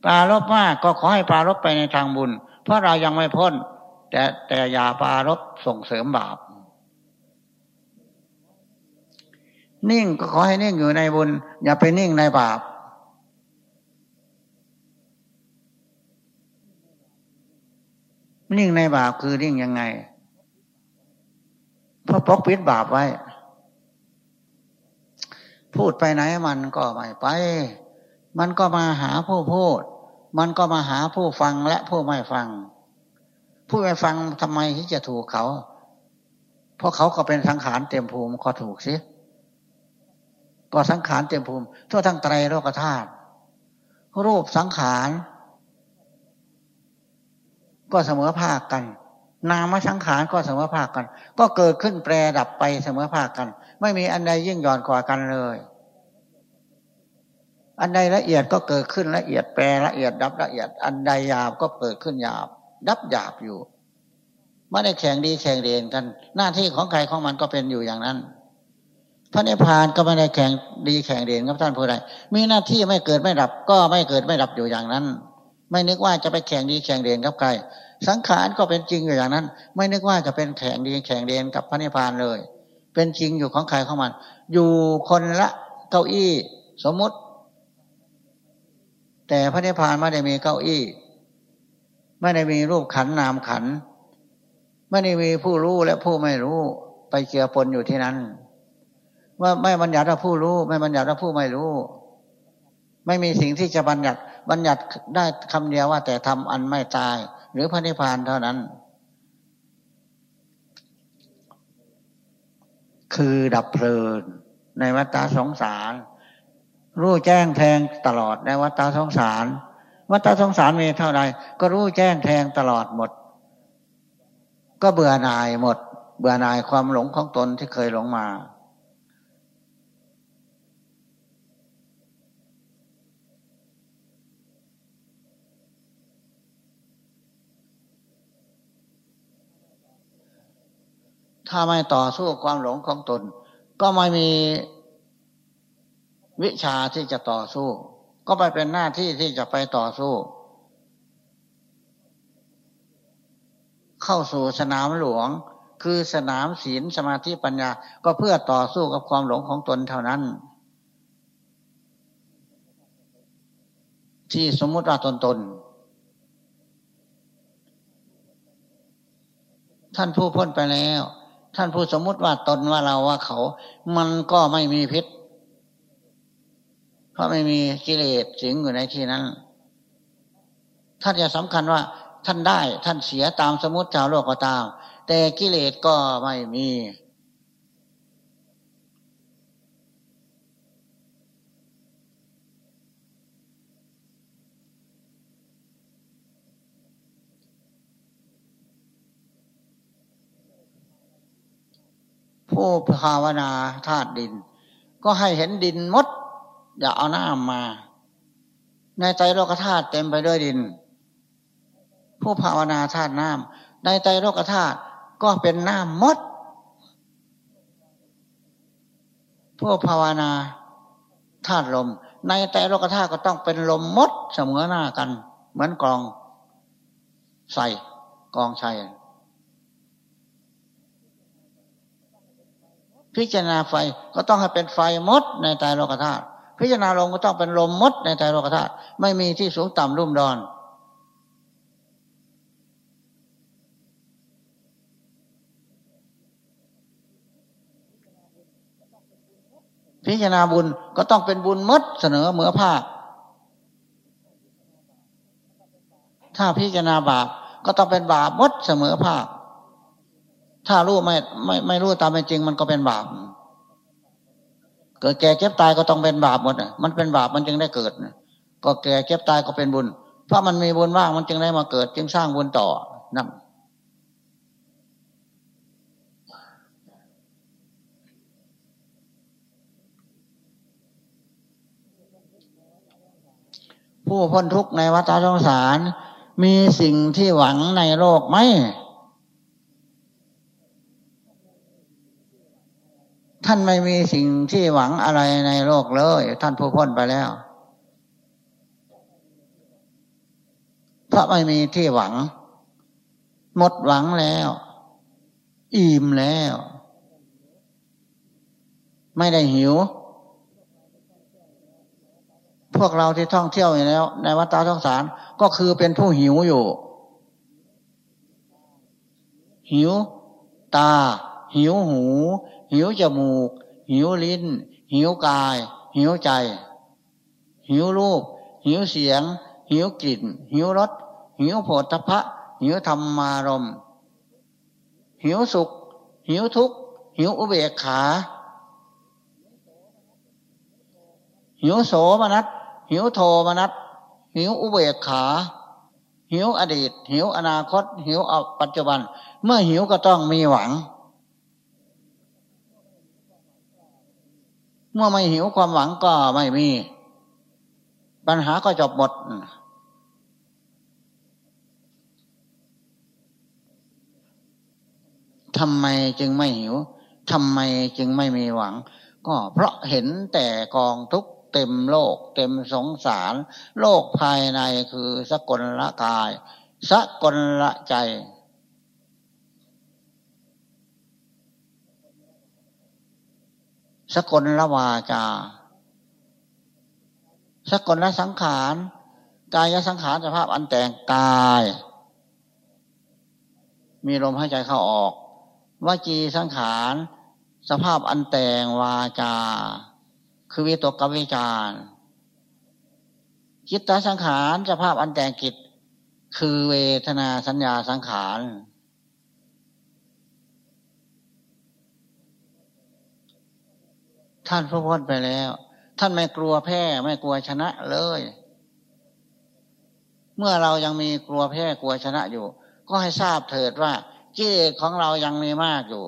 ปลารบมากก็ขอให้ปลารบไปในทางบุญ เพราะเรายังไม่พ้น แต่แต่อย่าปลารบส่งเสริมบาป นิ่งก็ขอให้นิ่งอยู่ในบุญ อย่าไปนิ่งในบาปนิ่งในบาปคือนิ่งยังไง เพราะปกปิดบาปไว้ พูดไปไหนมันก็ไม่ไป มันก็มาหาผู้พูด มันก็มาหาผู้ฟังและผู้ไม่ฟัง ผู้ไม่ฟังทำไมที่จะถูกเขา เพราะเขาก็เป็นสังขารเต็มภูมิก็ถูกสิก็สังขารเต็มภูมิทั่วทั้งไตรโลกธาตุรูปสังขาร ก็เสมอภาคกัน นามสังขารก็เสมอภาคกัน ก็เกิดขึ้นแปรดับไปเสมอภาคกัน ไม่มีอันใดยิ่งหย่อนกว่ากันเลย อันใดละเอียดก็เกิดขึ้นละเอียดแปรละเอียดดับละเอียด อันใดหยาบก็เกิดขึ้นหยาบ ดับหยาบอยู่ไม่ได้แข่งดีแข่งเด่นกัน หน้าที่ของใครของมันก็เป็นอยู่อย่างนั้น พระนิพพานก็ไม่ได้แข่งดีแข่งเด่นกับท่านผู้ใดมีหน้าที่ไม่เกิดไม่ดับ ก็ไม่เกิดไม่ดับอยู่อย่างนั้น ไม่นึกว่าจะไปแข่งดีแข่งเด่นกับใคร สังขารก็เป็นจริงอยู่อย่างนั้น ไม่นึกว่าจะเป็นแข่งดีแข่งเดนกับพระนิพพานเลย เป็นจริงอยู่ของใครของมัน อยู่คนละเก้าอี้สมมุติ แต่พระนิพพานไม่ได้มีเก้าอี้ ไม่ได้มีรูปขันนามขัน ไม่ได้มีผู้รู้และผู้ไม่รู้ไปเกี่ยวปนอยู่ที่นั้น ว่าไม่บัญญัติว่าผู้รู้ ไม่บัญญัติว่าผู้ไม่รู้ ไม่มีสิ่งที่จะบัญญัติบัญญัติได้คำเดียวว่าแต่ทำอันไม่ตาย หรือพระนิพพานเท่านั้น คือดับเพลินในวัฏสงสาร รู้แจ้งแทงตลอดในวัฏสงสาร วัฏสงสารมีเท่าใดก็รู้แจ้งแทงตลอดหมด ก็เบื่อหน่ายหมด เบื่อหน่ายความหลงของตนที่เคยหลงมา ถ้าไม่ต่อสู้ความหลงของตน ก็ไม่มีวิชาที่จะต่อสู้ ก็ไปเป็นหน้าที่ที่จะไปต่อสู้ เข้าสู่สนามหลวง คือสนามศีลสมาธิปัญญา ก็เพื่อต่อสู้กับความหลงของตนเท่านั้น ที่สมมุติว่าตนตนท่านผู้พ้นไปแล้ว ท่านผู้สมมุติว่าตนว่าเราว่าเขา มันก็ไม่มีพิษ เพราะไม่มีกิเลสสิงอยู่ในที่นั้น ท่านจะสำคัญว่า ท่านได้ท่านเสียตามสมมติชาวโลกก็ตาม แต่กิเลสก็ไม่มี ผู้ภาวนาธาตุดิน ก็ให้เห็นดินมด อย่าเอาน้ำมา ในใจโลกธาตุเต็มไปด้วยดิน ผู้ภาวนาธาตุน้ำในใจโลกธาตุก็เป็นน้ำมด ผู้ภาวนาธาตุลม ในใจโลกธาตุก็ต้องเป็นลมมดเสมอหน้ากัน เหมือนกองใส่กองชัย พิจารณาไฟก็ต้องให้เป็นไฟมดในใจโลกธาตุพิจารณาลมก็ต้องเป็นลมมดในใจโลกธาตุไม่มีที่สูงต่ำรุ่มดอนพิจารณาบุญก็ต้องเป็นบุญมดเสนอเหมือภาค ถ้าพิจารณาบาปก็ต้องเป็นบาปมดเสมอภาค ถ้ารู้ไม่ไม่ไม่รู้ตามเป็นจริง มันก็เป็นบาป เกิดแก่เก็บตายก็ต้องเป็นบาปหมดมันเป็นบาปมันจึงได้เกิดก็แก่เก็บตายก็เป็นบุญ เพราะมันมีบุญว่างมันจึงได้มาเกิด จึงสร้างบุญต่อนั่นผู้พ้นทุกข์ในวัฏสงสาร มีสิ่งที่หวังในโลกไหม ท่านไม่มีสิ่งที่หวังอะไรในโลกเลย ท่านผู้พ้นไปแล้ว เพราะไม่มีที่หวัง หมดหวังแล้ว อิ่มแล้ว ไม่ได้หิว พวกเราที่ท่องเที่ยวอยู่แล้ว ในวัดตาท่องสารก็คือเป็นผู้หิวอยู่ หิว ตา หิวหู หิวจมูก หิวลิ้น หิวกาย หิวใจ หิวรูป หิวเสียง หิวกลิ่น หิวรสหิวโผฏฐะหิวธรรมารมหิวสุข หิวทุกข์ หิวอุเบกขา หิวโสมนัส หิวโทมนัส หิวอุเบกขา หิวอดีต หิวอนาคต หิวปัจจุบัน เมื่อหิวก็ต้องมีหวัง เมื่อไม่หิวความหวังก็ไม่มี ปัญหาก็จบหมดทำไมจึงไม่หิวทำไมจึงไม่มีหวัง ก็เพราะเห็นแต่กองทุกเต็มโลก เต็มสงสาร โลกภายในคือสกลละกาย สกลละใจ สกลละวาจา สกลละสังขาร กายสังขารสภาพอันแต่งกาย มีลมหายใจเข้าออกวจีสังขาร สภาพอันแต่งวาจา คือวิตกกวิจารจิตตสังขาร สภาพอันแต่งกิจคือเวทนาสัญญาสังขาร ท่านพระพ้นไปแล้ว ท่านไม่กลัวแพ้ไม่กลัวชนะเลย เมื่อเรายังมีกลัวแพ้กลัวชนะอยู่ ก็ให้ทราบเถิดว่ากิเลสของเรายังมีมากอยู่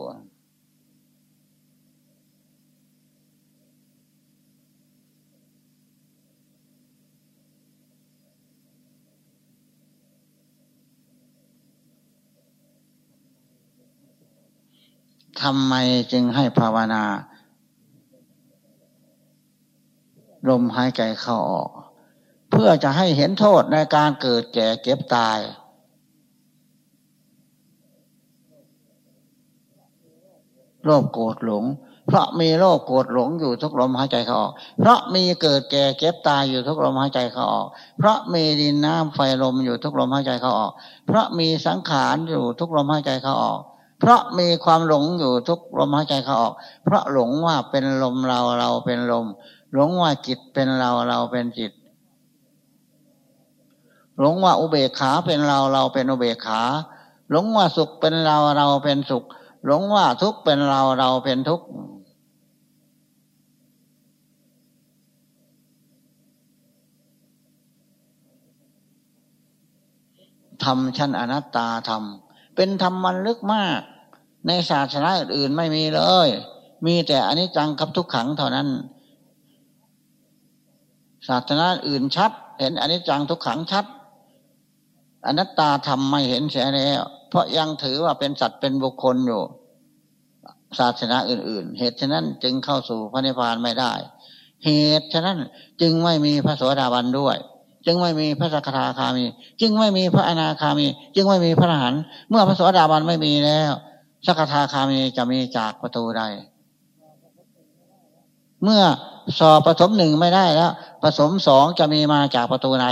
ทำไมจึงให้ภาวนา ลมหายใจเข้าออก เพื่อจะให้เห็นโทษในการเกิดแก่เก็บตาย โลภโกรธหลง เพราะมีโลภโกรธหลงอยู่ทุกลมหายใจเข้าออก เพราะมีเกิดแก่เก็บตายอยู่ทุกลมหายใจเข้าออก เพราะมีดินน้ำไฟลมอยู่ทุกลมหายใจเข้าออก เพราะมีสังขารอยู่ทุกลมหายใจเข้าออกเพราะมีความหลงอยู่ทุกลมหายใจเข้าออก เพราะหลงว่าเป็นลมเราเราเป็นลม หลงว่าจิตเป็นเราเราเป็นจิต หลงว่าอุเบกขาเป็นเราเราเป็นอุเบกขา หลงว่าสุขเป็นเราเราเป็นสุข หลงว่าทุกข์เป็นเราเราเป็นทุกข์ธรรมชั้นอนัตตาธรรม เป็นธรรมมันลึกมาก ในศาสนาอื่นไม่มีเลย มีแต่อนิจจังกับทุกขังเท่านั้น ศาสนาอื่นชัด เห็นอนิจจังทุกขังชัด อนัตตาทำไม่เห็นเสียแล้วเพราะยังถือว่าเป็นสัตว์เป็นบุคคลอยู่ ศาสนาอื่น ๆ เหตุฉะนั้นจึงเข้าสู่พระนิพพานไม่ได้ เหตุฉะนั้นจึงไม่มีพระโสดาบันด้วย จึงไม่มีพระสักทาคามี จึงไม่มีพระอนาคามี จึงไม่มีพระอรหันต์เมื่อพระโสดาบันไม่มีแล้วสักทาคามีจะมีจากประตูใดเมื่อสอบผสมหนึ่งไม่ได้แล้ว ผสมสองจะมีมาจากประตูใน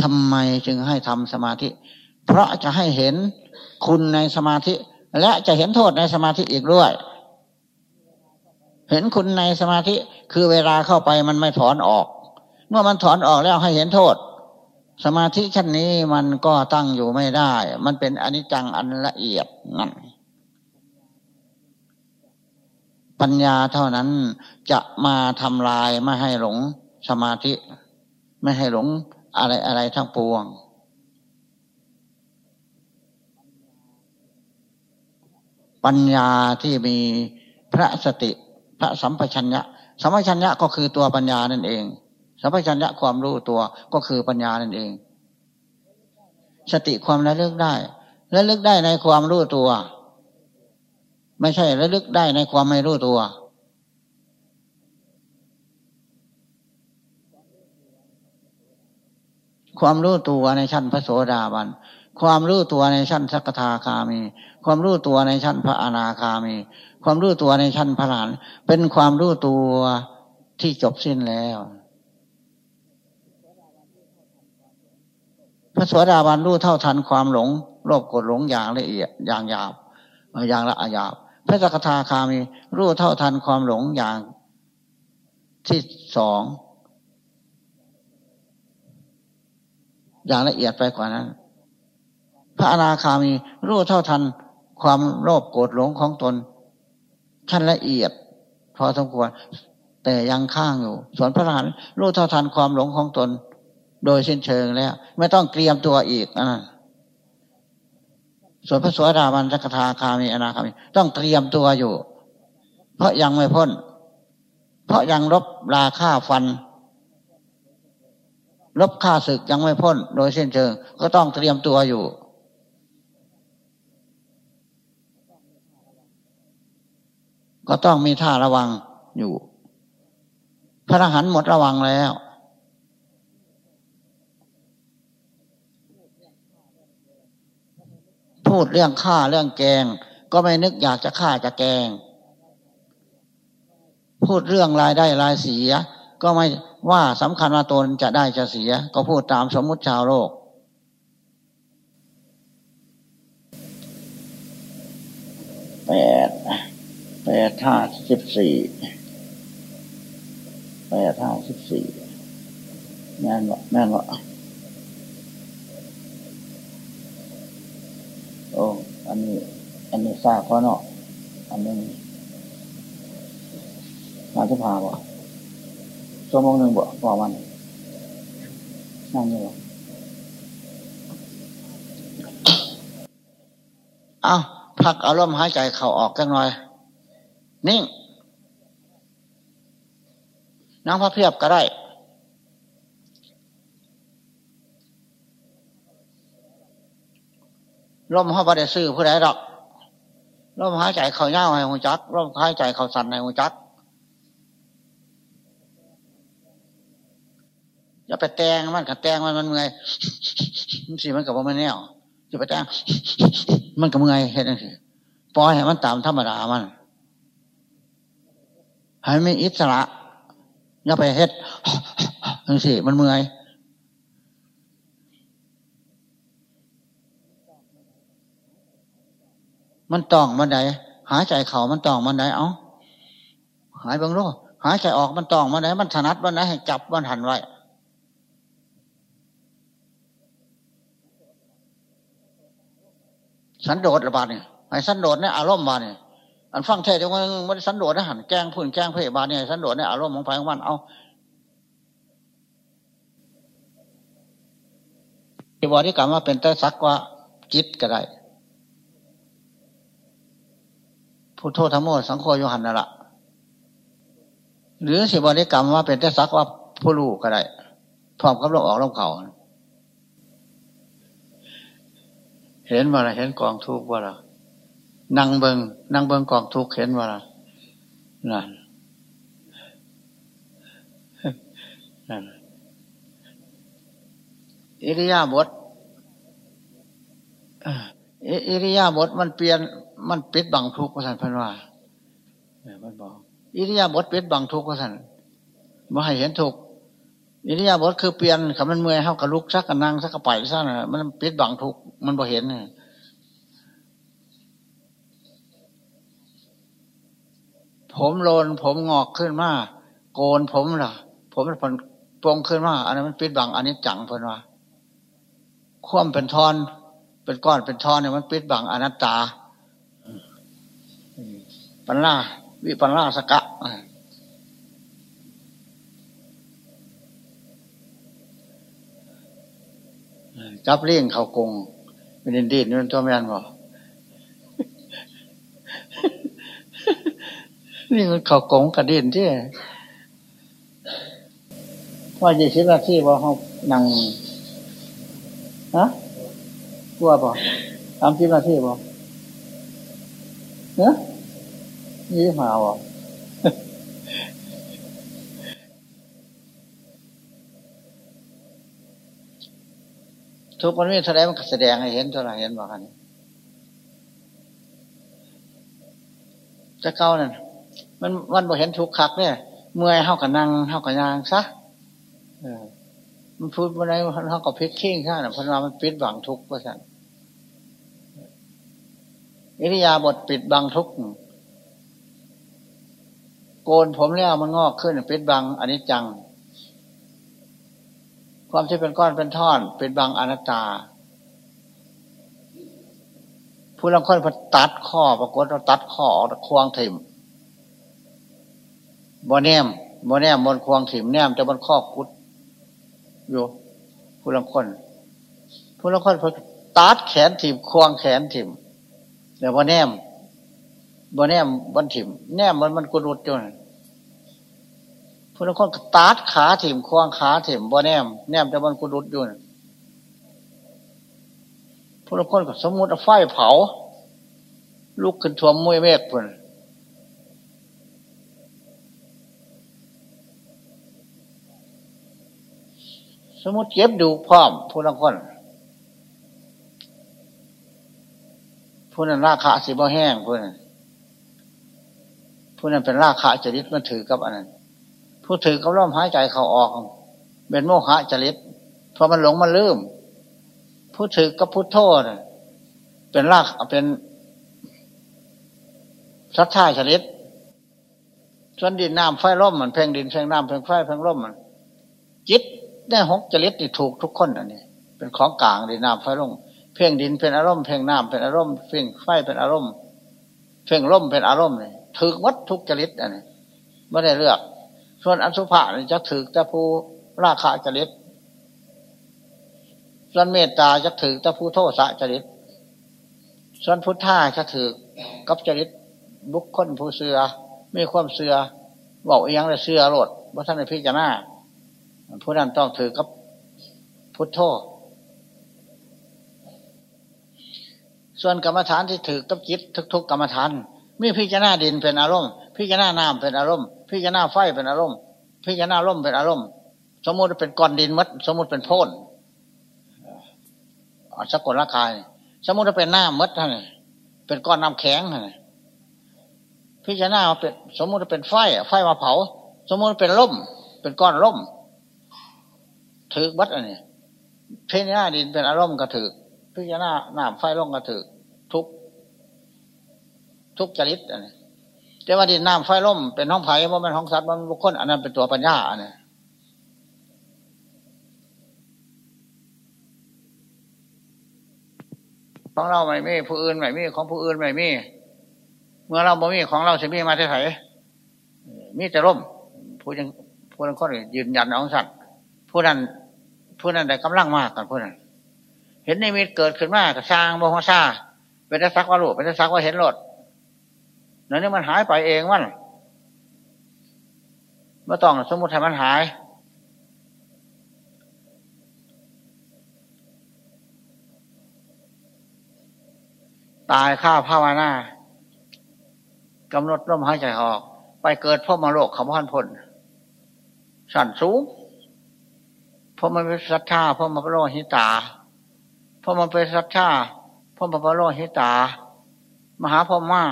ทำไมจึงให้ทำสมาธิ เพราะจะให้เห็นคุณในสมาธิ และจะเห็นโทษในสมาธิอีกด้วย เห็นคุณในสมาธิคือเวลาเข้าไปมันไม่ถอนออก เมื่อมันถอนออกแล้วให้เห็นโทษ สมาธิชั้นนี้มันก็ตั้งอยู่ไม่ได้ มันเป็นอนิจจังอันละเอียดนั่น ปัญญาเท่านั้นจะมาทำลายไม่ให้หลงสมาธิ ไม่ให้หลงอะไรอะไรทั้งปวง ปัญญาที่มีพระสติพระสัมปชัญญะ สัมปชัญญะก็คือตัวปัญญานั่นเอง สัมปชัญญะความรู้ตัวก็คือปัญญานั่นเอง สติความระลึกได้ระลึกได้ในความรู้ตัว ไม่ใช่ระลึกได้ในความไม่รู้ตัว ความรู้ตัวในชั้นพระโสดาบันความรู้ตัวในชั้นสักทาคามี ความรู้ตัวในชั้นพระอนาคามี ความรู้ตัวในชั้นพระหลาน เป็นความรู้ตัวที่จบสิ้นแล้ว พระสวสดาบันรู้เท่าทันความหลงโลภกดหลงอย่างละเอียดอย่างหยาบอย่างละอาหยาบพระสกทาคามีรู้เท่าทันความหลงอย่างที่สองอย่างละเอียดไปกว่านั้น พระอนาคามีรู้เท่าทันความโลภโกรธหลงของตนชั้นละเอียด พอสมควรแต่ยังข้างอยู่ ส่วนพระอรหันต์รู้เท่าทันความหลงของตน โดยสิ้นเชิงแล้ว ไม่ต้องเตรียมตัวอีกอะส่วนพระสวสดาบันสักทาคามีอนาคามี ต้องเตรียมตัวอยู่ เพราะยังไม่พ้น เพราะยังลบราค่าฟัน ลบค่าศึกยังไม่พ้น โดยเสิ้นเชิง ก็ต้องเตรียมตัวอยู่ ก็ต้องมีท่าระวังอยู่ พระอรหันต์หมดระวังแล้ว พูดเรื่องฆ่าเรื่องแกง ก็ไม่นึกอยากจะฆ่าจะแกง พูดเรื่องรายได้รายเสีย ก็ไม่ว่าสำคัญว่าตนจะได้จะเสีย ก็พูดตามสมมุติชาวโลก แปดแปดห้าสิบสี่แปดห้าสิบสี่แม่นวะแม่นว โอ้ อันนี้ อันนี้ซาข้อเนาะอันนี้มาจะพาบ่ชั่วโมงหนึ่งบ่พอวันนั่งอยู่เอาพักอารมณ์หายใจเข่าออกกันหน่อย นิ่งนั่งพระเพียบก็ได้ ร่มห้าบได้ซื้อผู้ใดดอกร่มหายใจเขาเน่าให้หูจักร่มหายใจเขาสั่นให้หูจักอย่าไปแตงมันกับแตงมันมันเมื่อยสิมันกับว่ามันแน่วจะไปแตงมันกับเมื่อยเห็นไหมปล่อยให้มันตามธรรมดามันให้ไม่อิสระอย่าไปเฮ็ดทังสิมันเมื่อย มันต้องมันไหนหายใจเข่ามันต้องมันไหนเอาหายบางโรหายใจออกมันต้องมันไหนมันถนัดมันไหนให้จับมันหันไว้สันโดษระบาดเนี่ยไอ้สันโดษเนี่ยอารมณ์มาดเนี่ยอันฟังเทศยังมันสันโดษนะหันแกงพื้นแกงเพยบาดเนี่ยสันโดษเนี่ยอารมณ์ของไฟของมันเอาที่บริกรรมว่าเป็นแต่สักว่าจิตก็ได้ พุทโธธรรมโอสังโฆโยหันนั่นแหละหรือสิบริกรรมว่าเป็นแต่สักว่าผู้รู้ก็ได้พร้อมกับลมออกลมเข่าเห็นว่าอะไรเห็นกองทุกข์ว่าอะนั่งเบิงนั่งเบิงกองทุกข์เห็นว่านั่นนั่นอิริยาบถอิริยาบถมันเปลี่ยน มันปิดบังทุกข์ว่าสันพันว่าเนี่ยมันบอกอิริยาบถปิดบังทุกข์ว่าสันมาให้เห็นทุกข์อิริยาบถคือเปลี่ยนคำมันเมื่อยเข้ากับลุกซักกับนั่งซักกับไปซะนะมันปิดบังทุกข์มันบ่เห็นเนี่ยผมโลนผมงอกขึ้นมาโกนผมล่ะ ผมมันผลปงขึ้นมาอันนั้นมันปิดบังอันนี้จังเพิ่นว่าคว่ำเป็นทอน เป็นก้อนเป็นทอนเนี่ยมันปิดบังอนัตตา ปัญลาวิปัญลาสกะจับเลี้ยงเขากงเป็นดินดินนี่มันตัวแม่นบอกนี่มันเขากงกระเด็นที่ว่าจะสิบนาที่ว่าเขานั่งฮะกลัวป่ะสามสิบนาที่ป่ะเนื้อ ยี่หาวทุกมันมีแสดงมันแสดงให้เห็นเท่าไรเห็นบ่กันจะเก้านั่นมันมันบ่เห็นทุกขักเนี่ยเมื่อยเท่ากับนั่งเท่ากับยางซะมันพูดว่าไรเท่ากับพิษขิ้งข้าน่ะพนามันปิดบังทุกข์ว่าสั่นอิริยาบทปิดบังทุกข์ โกนผมแล้วมันงอกขึ้นเปิดบังอนนี้จัง ความที่เป็นก้อนเป็นท่อน เปิดบังอนัตตา ผู้ลังคนพตัดข้อปรากฏเราตัดข้อออกควงถิ่มบนแนมบนแนมบนควงถิ่มแนมจะบนข้อกุดอยู่ผู้ลังคนผู้ลังคนพตัดแขนถิ่มควงแขนถิ่มเดี๋ยวบนแนม บนแนมบนถิ่มแนมมันมันกุดุดจนผู้ลังคนตัดขาถิ่มควงขาถิ่มบนแนมแนมจะบนกุดุดอยู่ผู้ลังคนสมมุติไฟเผา ลุกขึ้นท่วมมวยเมฆพุ่นสมมติเก็บดูพร้อมผู้ละคนผู้นั้นราคาสิบ่แห้งผู้นั้น ผู้นั้นเป็นราคาจริตมันถือกับอันนั้นผู้ถือกับร่มหายใจเขาออก เป็นโมหะจริตพอมันหลงมันลืม ผู้ถือกับพุทโธเป็นรากเป็นสัทธาชริตส่วนดินน้ำไฟร่มมันเพ่งดินเพ่งน้ำเพ่งไฟเพ่งร่มมันจิตได้หกจริตนี่ถูกทุกคนอันนี้เป็นของกลางดินน้ำไฟลงเพ่งดินเป็นอารมณ์เพ่งน้ำเป็นอารมณ์เพ่งไฟเป็นอารมณ์เพ่งร่มเป็นอารมณ์นี่ ถือวัดทุกจริตอันนี้ไม่ได้เลือก ส่วนอสุภะนี่จะถือแต่ผู้ราคะจริตส่วนเมตตาจะถือแต่ผู้โทษะจริตส่วนพุทธาจะถือกับจริตบุคคลผู้เสือมีความเสือบอกยังเลยเสือโลดว่าท่านในพิจารณาผู้นั้นต้องถือกับพุทโธส่วนกรรมฐานที่ถือกับจิตทุกๆกรรมฐาน มีพิจารณาดินเป็นอารมณ์ พิจารณาน้ำเป็นอารมณ์ พิจารณาไฟเป็นอารมณ์ พิจารณาลมเป็นอารมณ์ สมมติเป็นก้อนดินมัดสมมติเป็นโพนสกุลร่างกาย สมมติเป็นน้ำมัดท่านเป็นก้อนน้ำแข็งท่านพิจารณาเป็นสมมติเป็นไฟไฟมาเผา สมมติเป็นล่ม เป็นก้อนล่มถือวัดอันนี้พิจารณาดินเป็นอารมณ์กระถือพิจารณาน้ำไฟลงกระถือทุก ทุกจริตอันนี้แต่ว่าดินน้ำไฟล่มเป็นห้องไผ่ว่าเป็นห้องสัตว์มันบุคคลอันนั้นเป็นตัวปัญญาอันนี้ของเราไม่มีผู้อื่นไม่มีของผู้อื่นไม่มีเมื่อเราบ่มีของเราจะมีมาที่ไหนมีแต่ร่มผู้ยังผู้นั้นก็ยืนยันองสัตว์ผู้นั้นผู้นั้นได้กำลังมากกันผู้นั้นเห็นในมิตเกิดขึ้นมากสร้างโมหซาเป็นซักว่าลูกเป็นซักว่าเห็นรถ นั่นนี่มันหายไปเองมันเมื่อต้องสมมติให้มันหาย ตายข้าภาวนา กำหนดลมหายใจออก ไปเกิดพ่อมาโลกขมพันพลสั่นสูงเพราะมันเป็นศรัทธาเพราะมันเป็นโลหิตาเพราะมันเป็นศรัทธาเพราะมันเป็นโลหิตามหาพ่อมา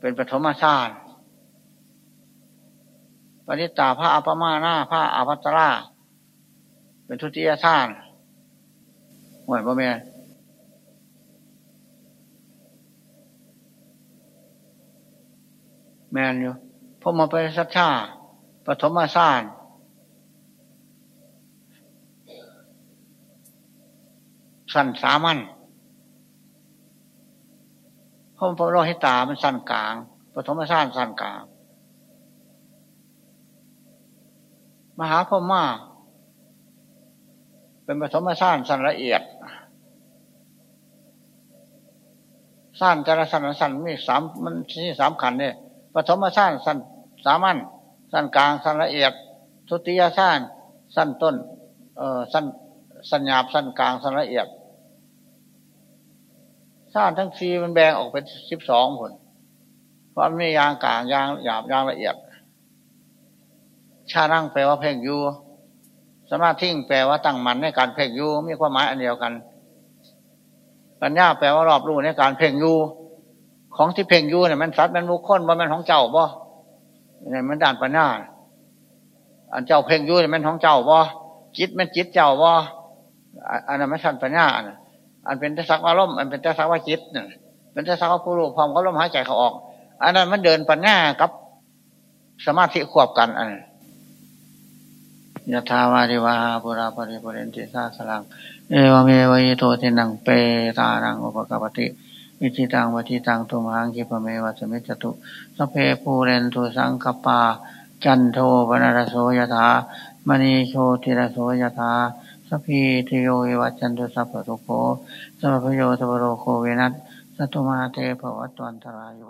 เป็นปฐมชาติปณิตาพระอัปมาหน้าพระอาภัตราเป็นทุติยชาติห่วยพ่อแม่แมนอยู่พราะมันเป็นศรัทธาปฐมสานสั้นสามัญ เพราะพระโลหิตามันสั้นกลางปฐมสานสั้นกลาง มหาพม่าเป็นปฐมสานสั้นละเอียดสั้นแต่ละสั้นสั้นมีสามมันที่สามขันเนี่ยปฐมสานสั้นสามัญสั้นกลางสั้นละเอียด ทุติยสั้นสั้นต้น เออสั้นสัญญาบสั้นกลางสั้นละเอียด สั้นทั้งสี่มันแบ่งออกเป็นสิบสองผลเพราะมียางกลางยางหยาบยางละเอียด ชานั่งแปลว่าเพ่งยูสมาธิแปลว่าตั้งมันในการเพ่งยูมีความหมายอันเดียวกัน ปัญญาแปลว่ารอบรู้ในการเพ่งยูของที่เพ่งยูเนี่ยมันสัตว์มันมุขคนว่ามันของเจ้าบ่เนี่ยมันด่านปัญญาอันเจ้าเพ่งยูเนี่ยมันของเจ้าบ่จิตมันจิตเจ้าบ่อันนั้นไม่ทันปัญญาอัน อันเป็นแต่สักว่าล่มอันเป็นแต่สักว่าจิตเนี่ยเป็นแต่สักว่าผู้รู้พร้อมก็ลมหายใจเขาออก อันนั้นมันเดินปัญญากับสมาธิควบกันอันยะทาวาริวาปุราปริปุเรนติสาสลัง เอวเมวายโตเทนังเปตานังอุปกปติอิจิตังวัติตังตุมหังคิปเมวัสมิจตุสเพปูเรนตุสังคปา จันโทปนรโสยถามณีโชติรโสยถา สพีติโยวัจันตุสัพพะทุโคสัพพโยสัพโรโคเวนัสสัตุมาเตภวัตวันตรายโย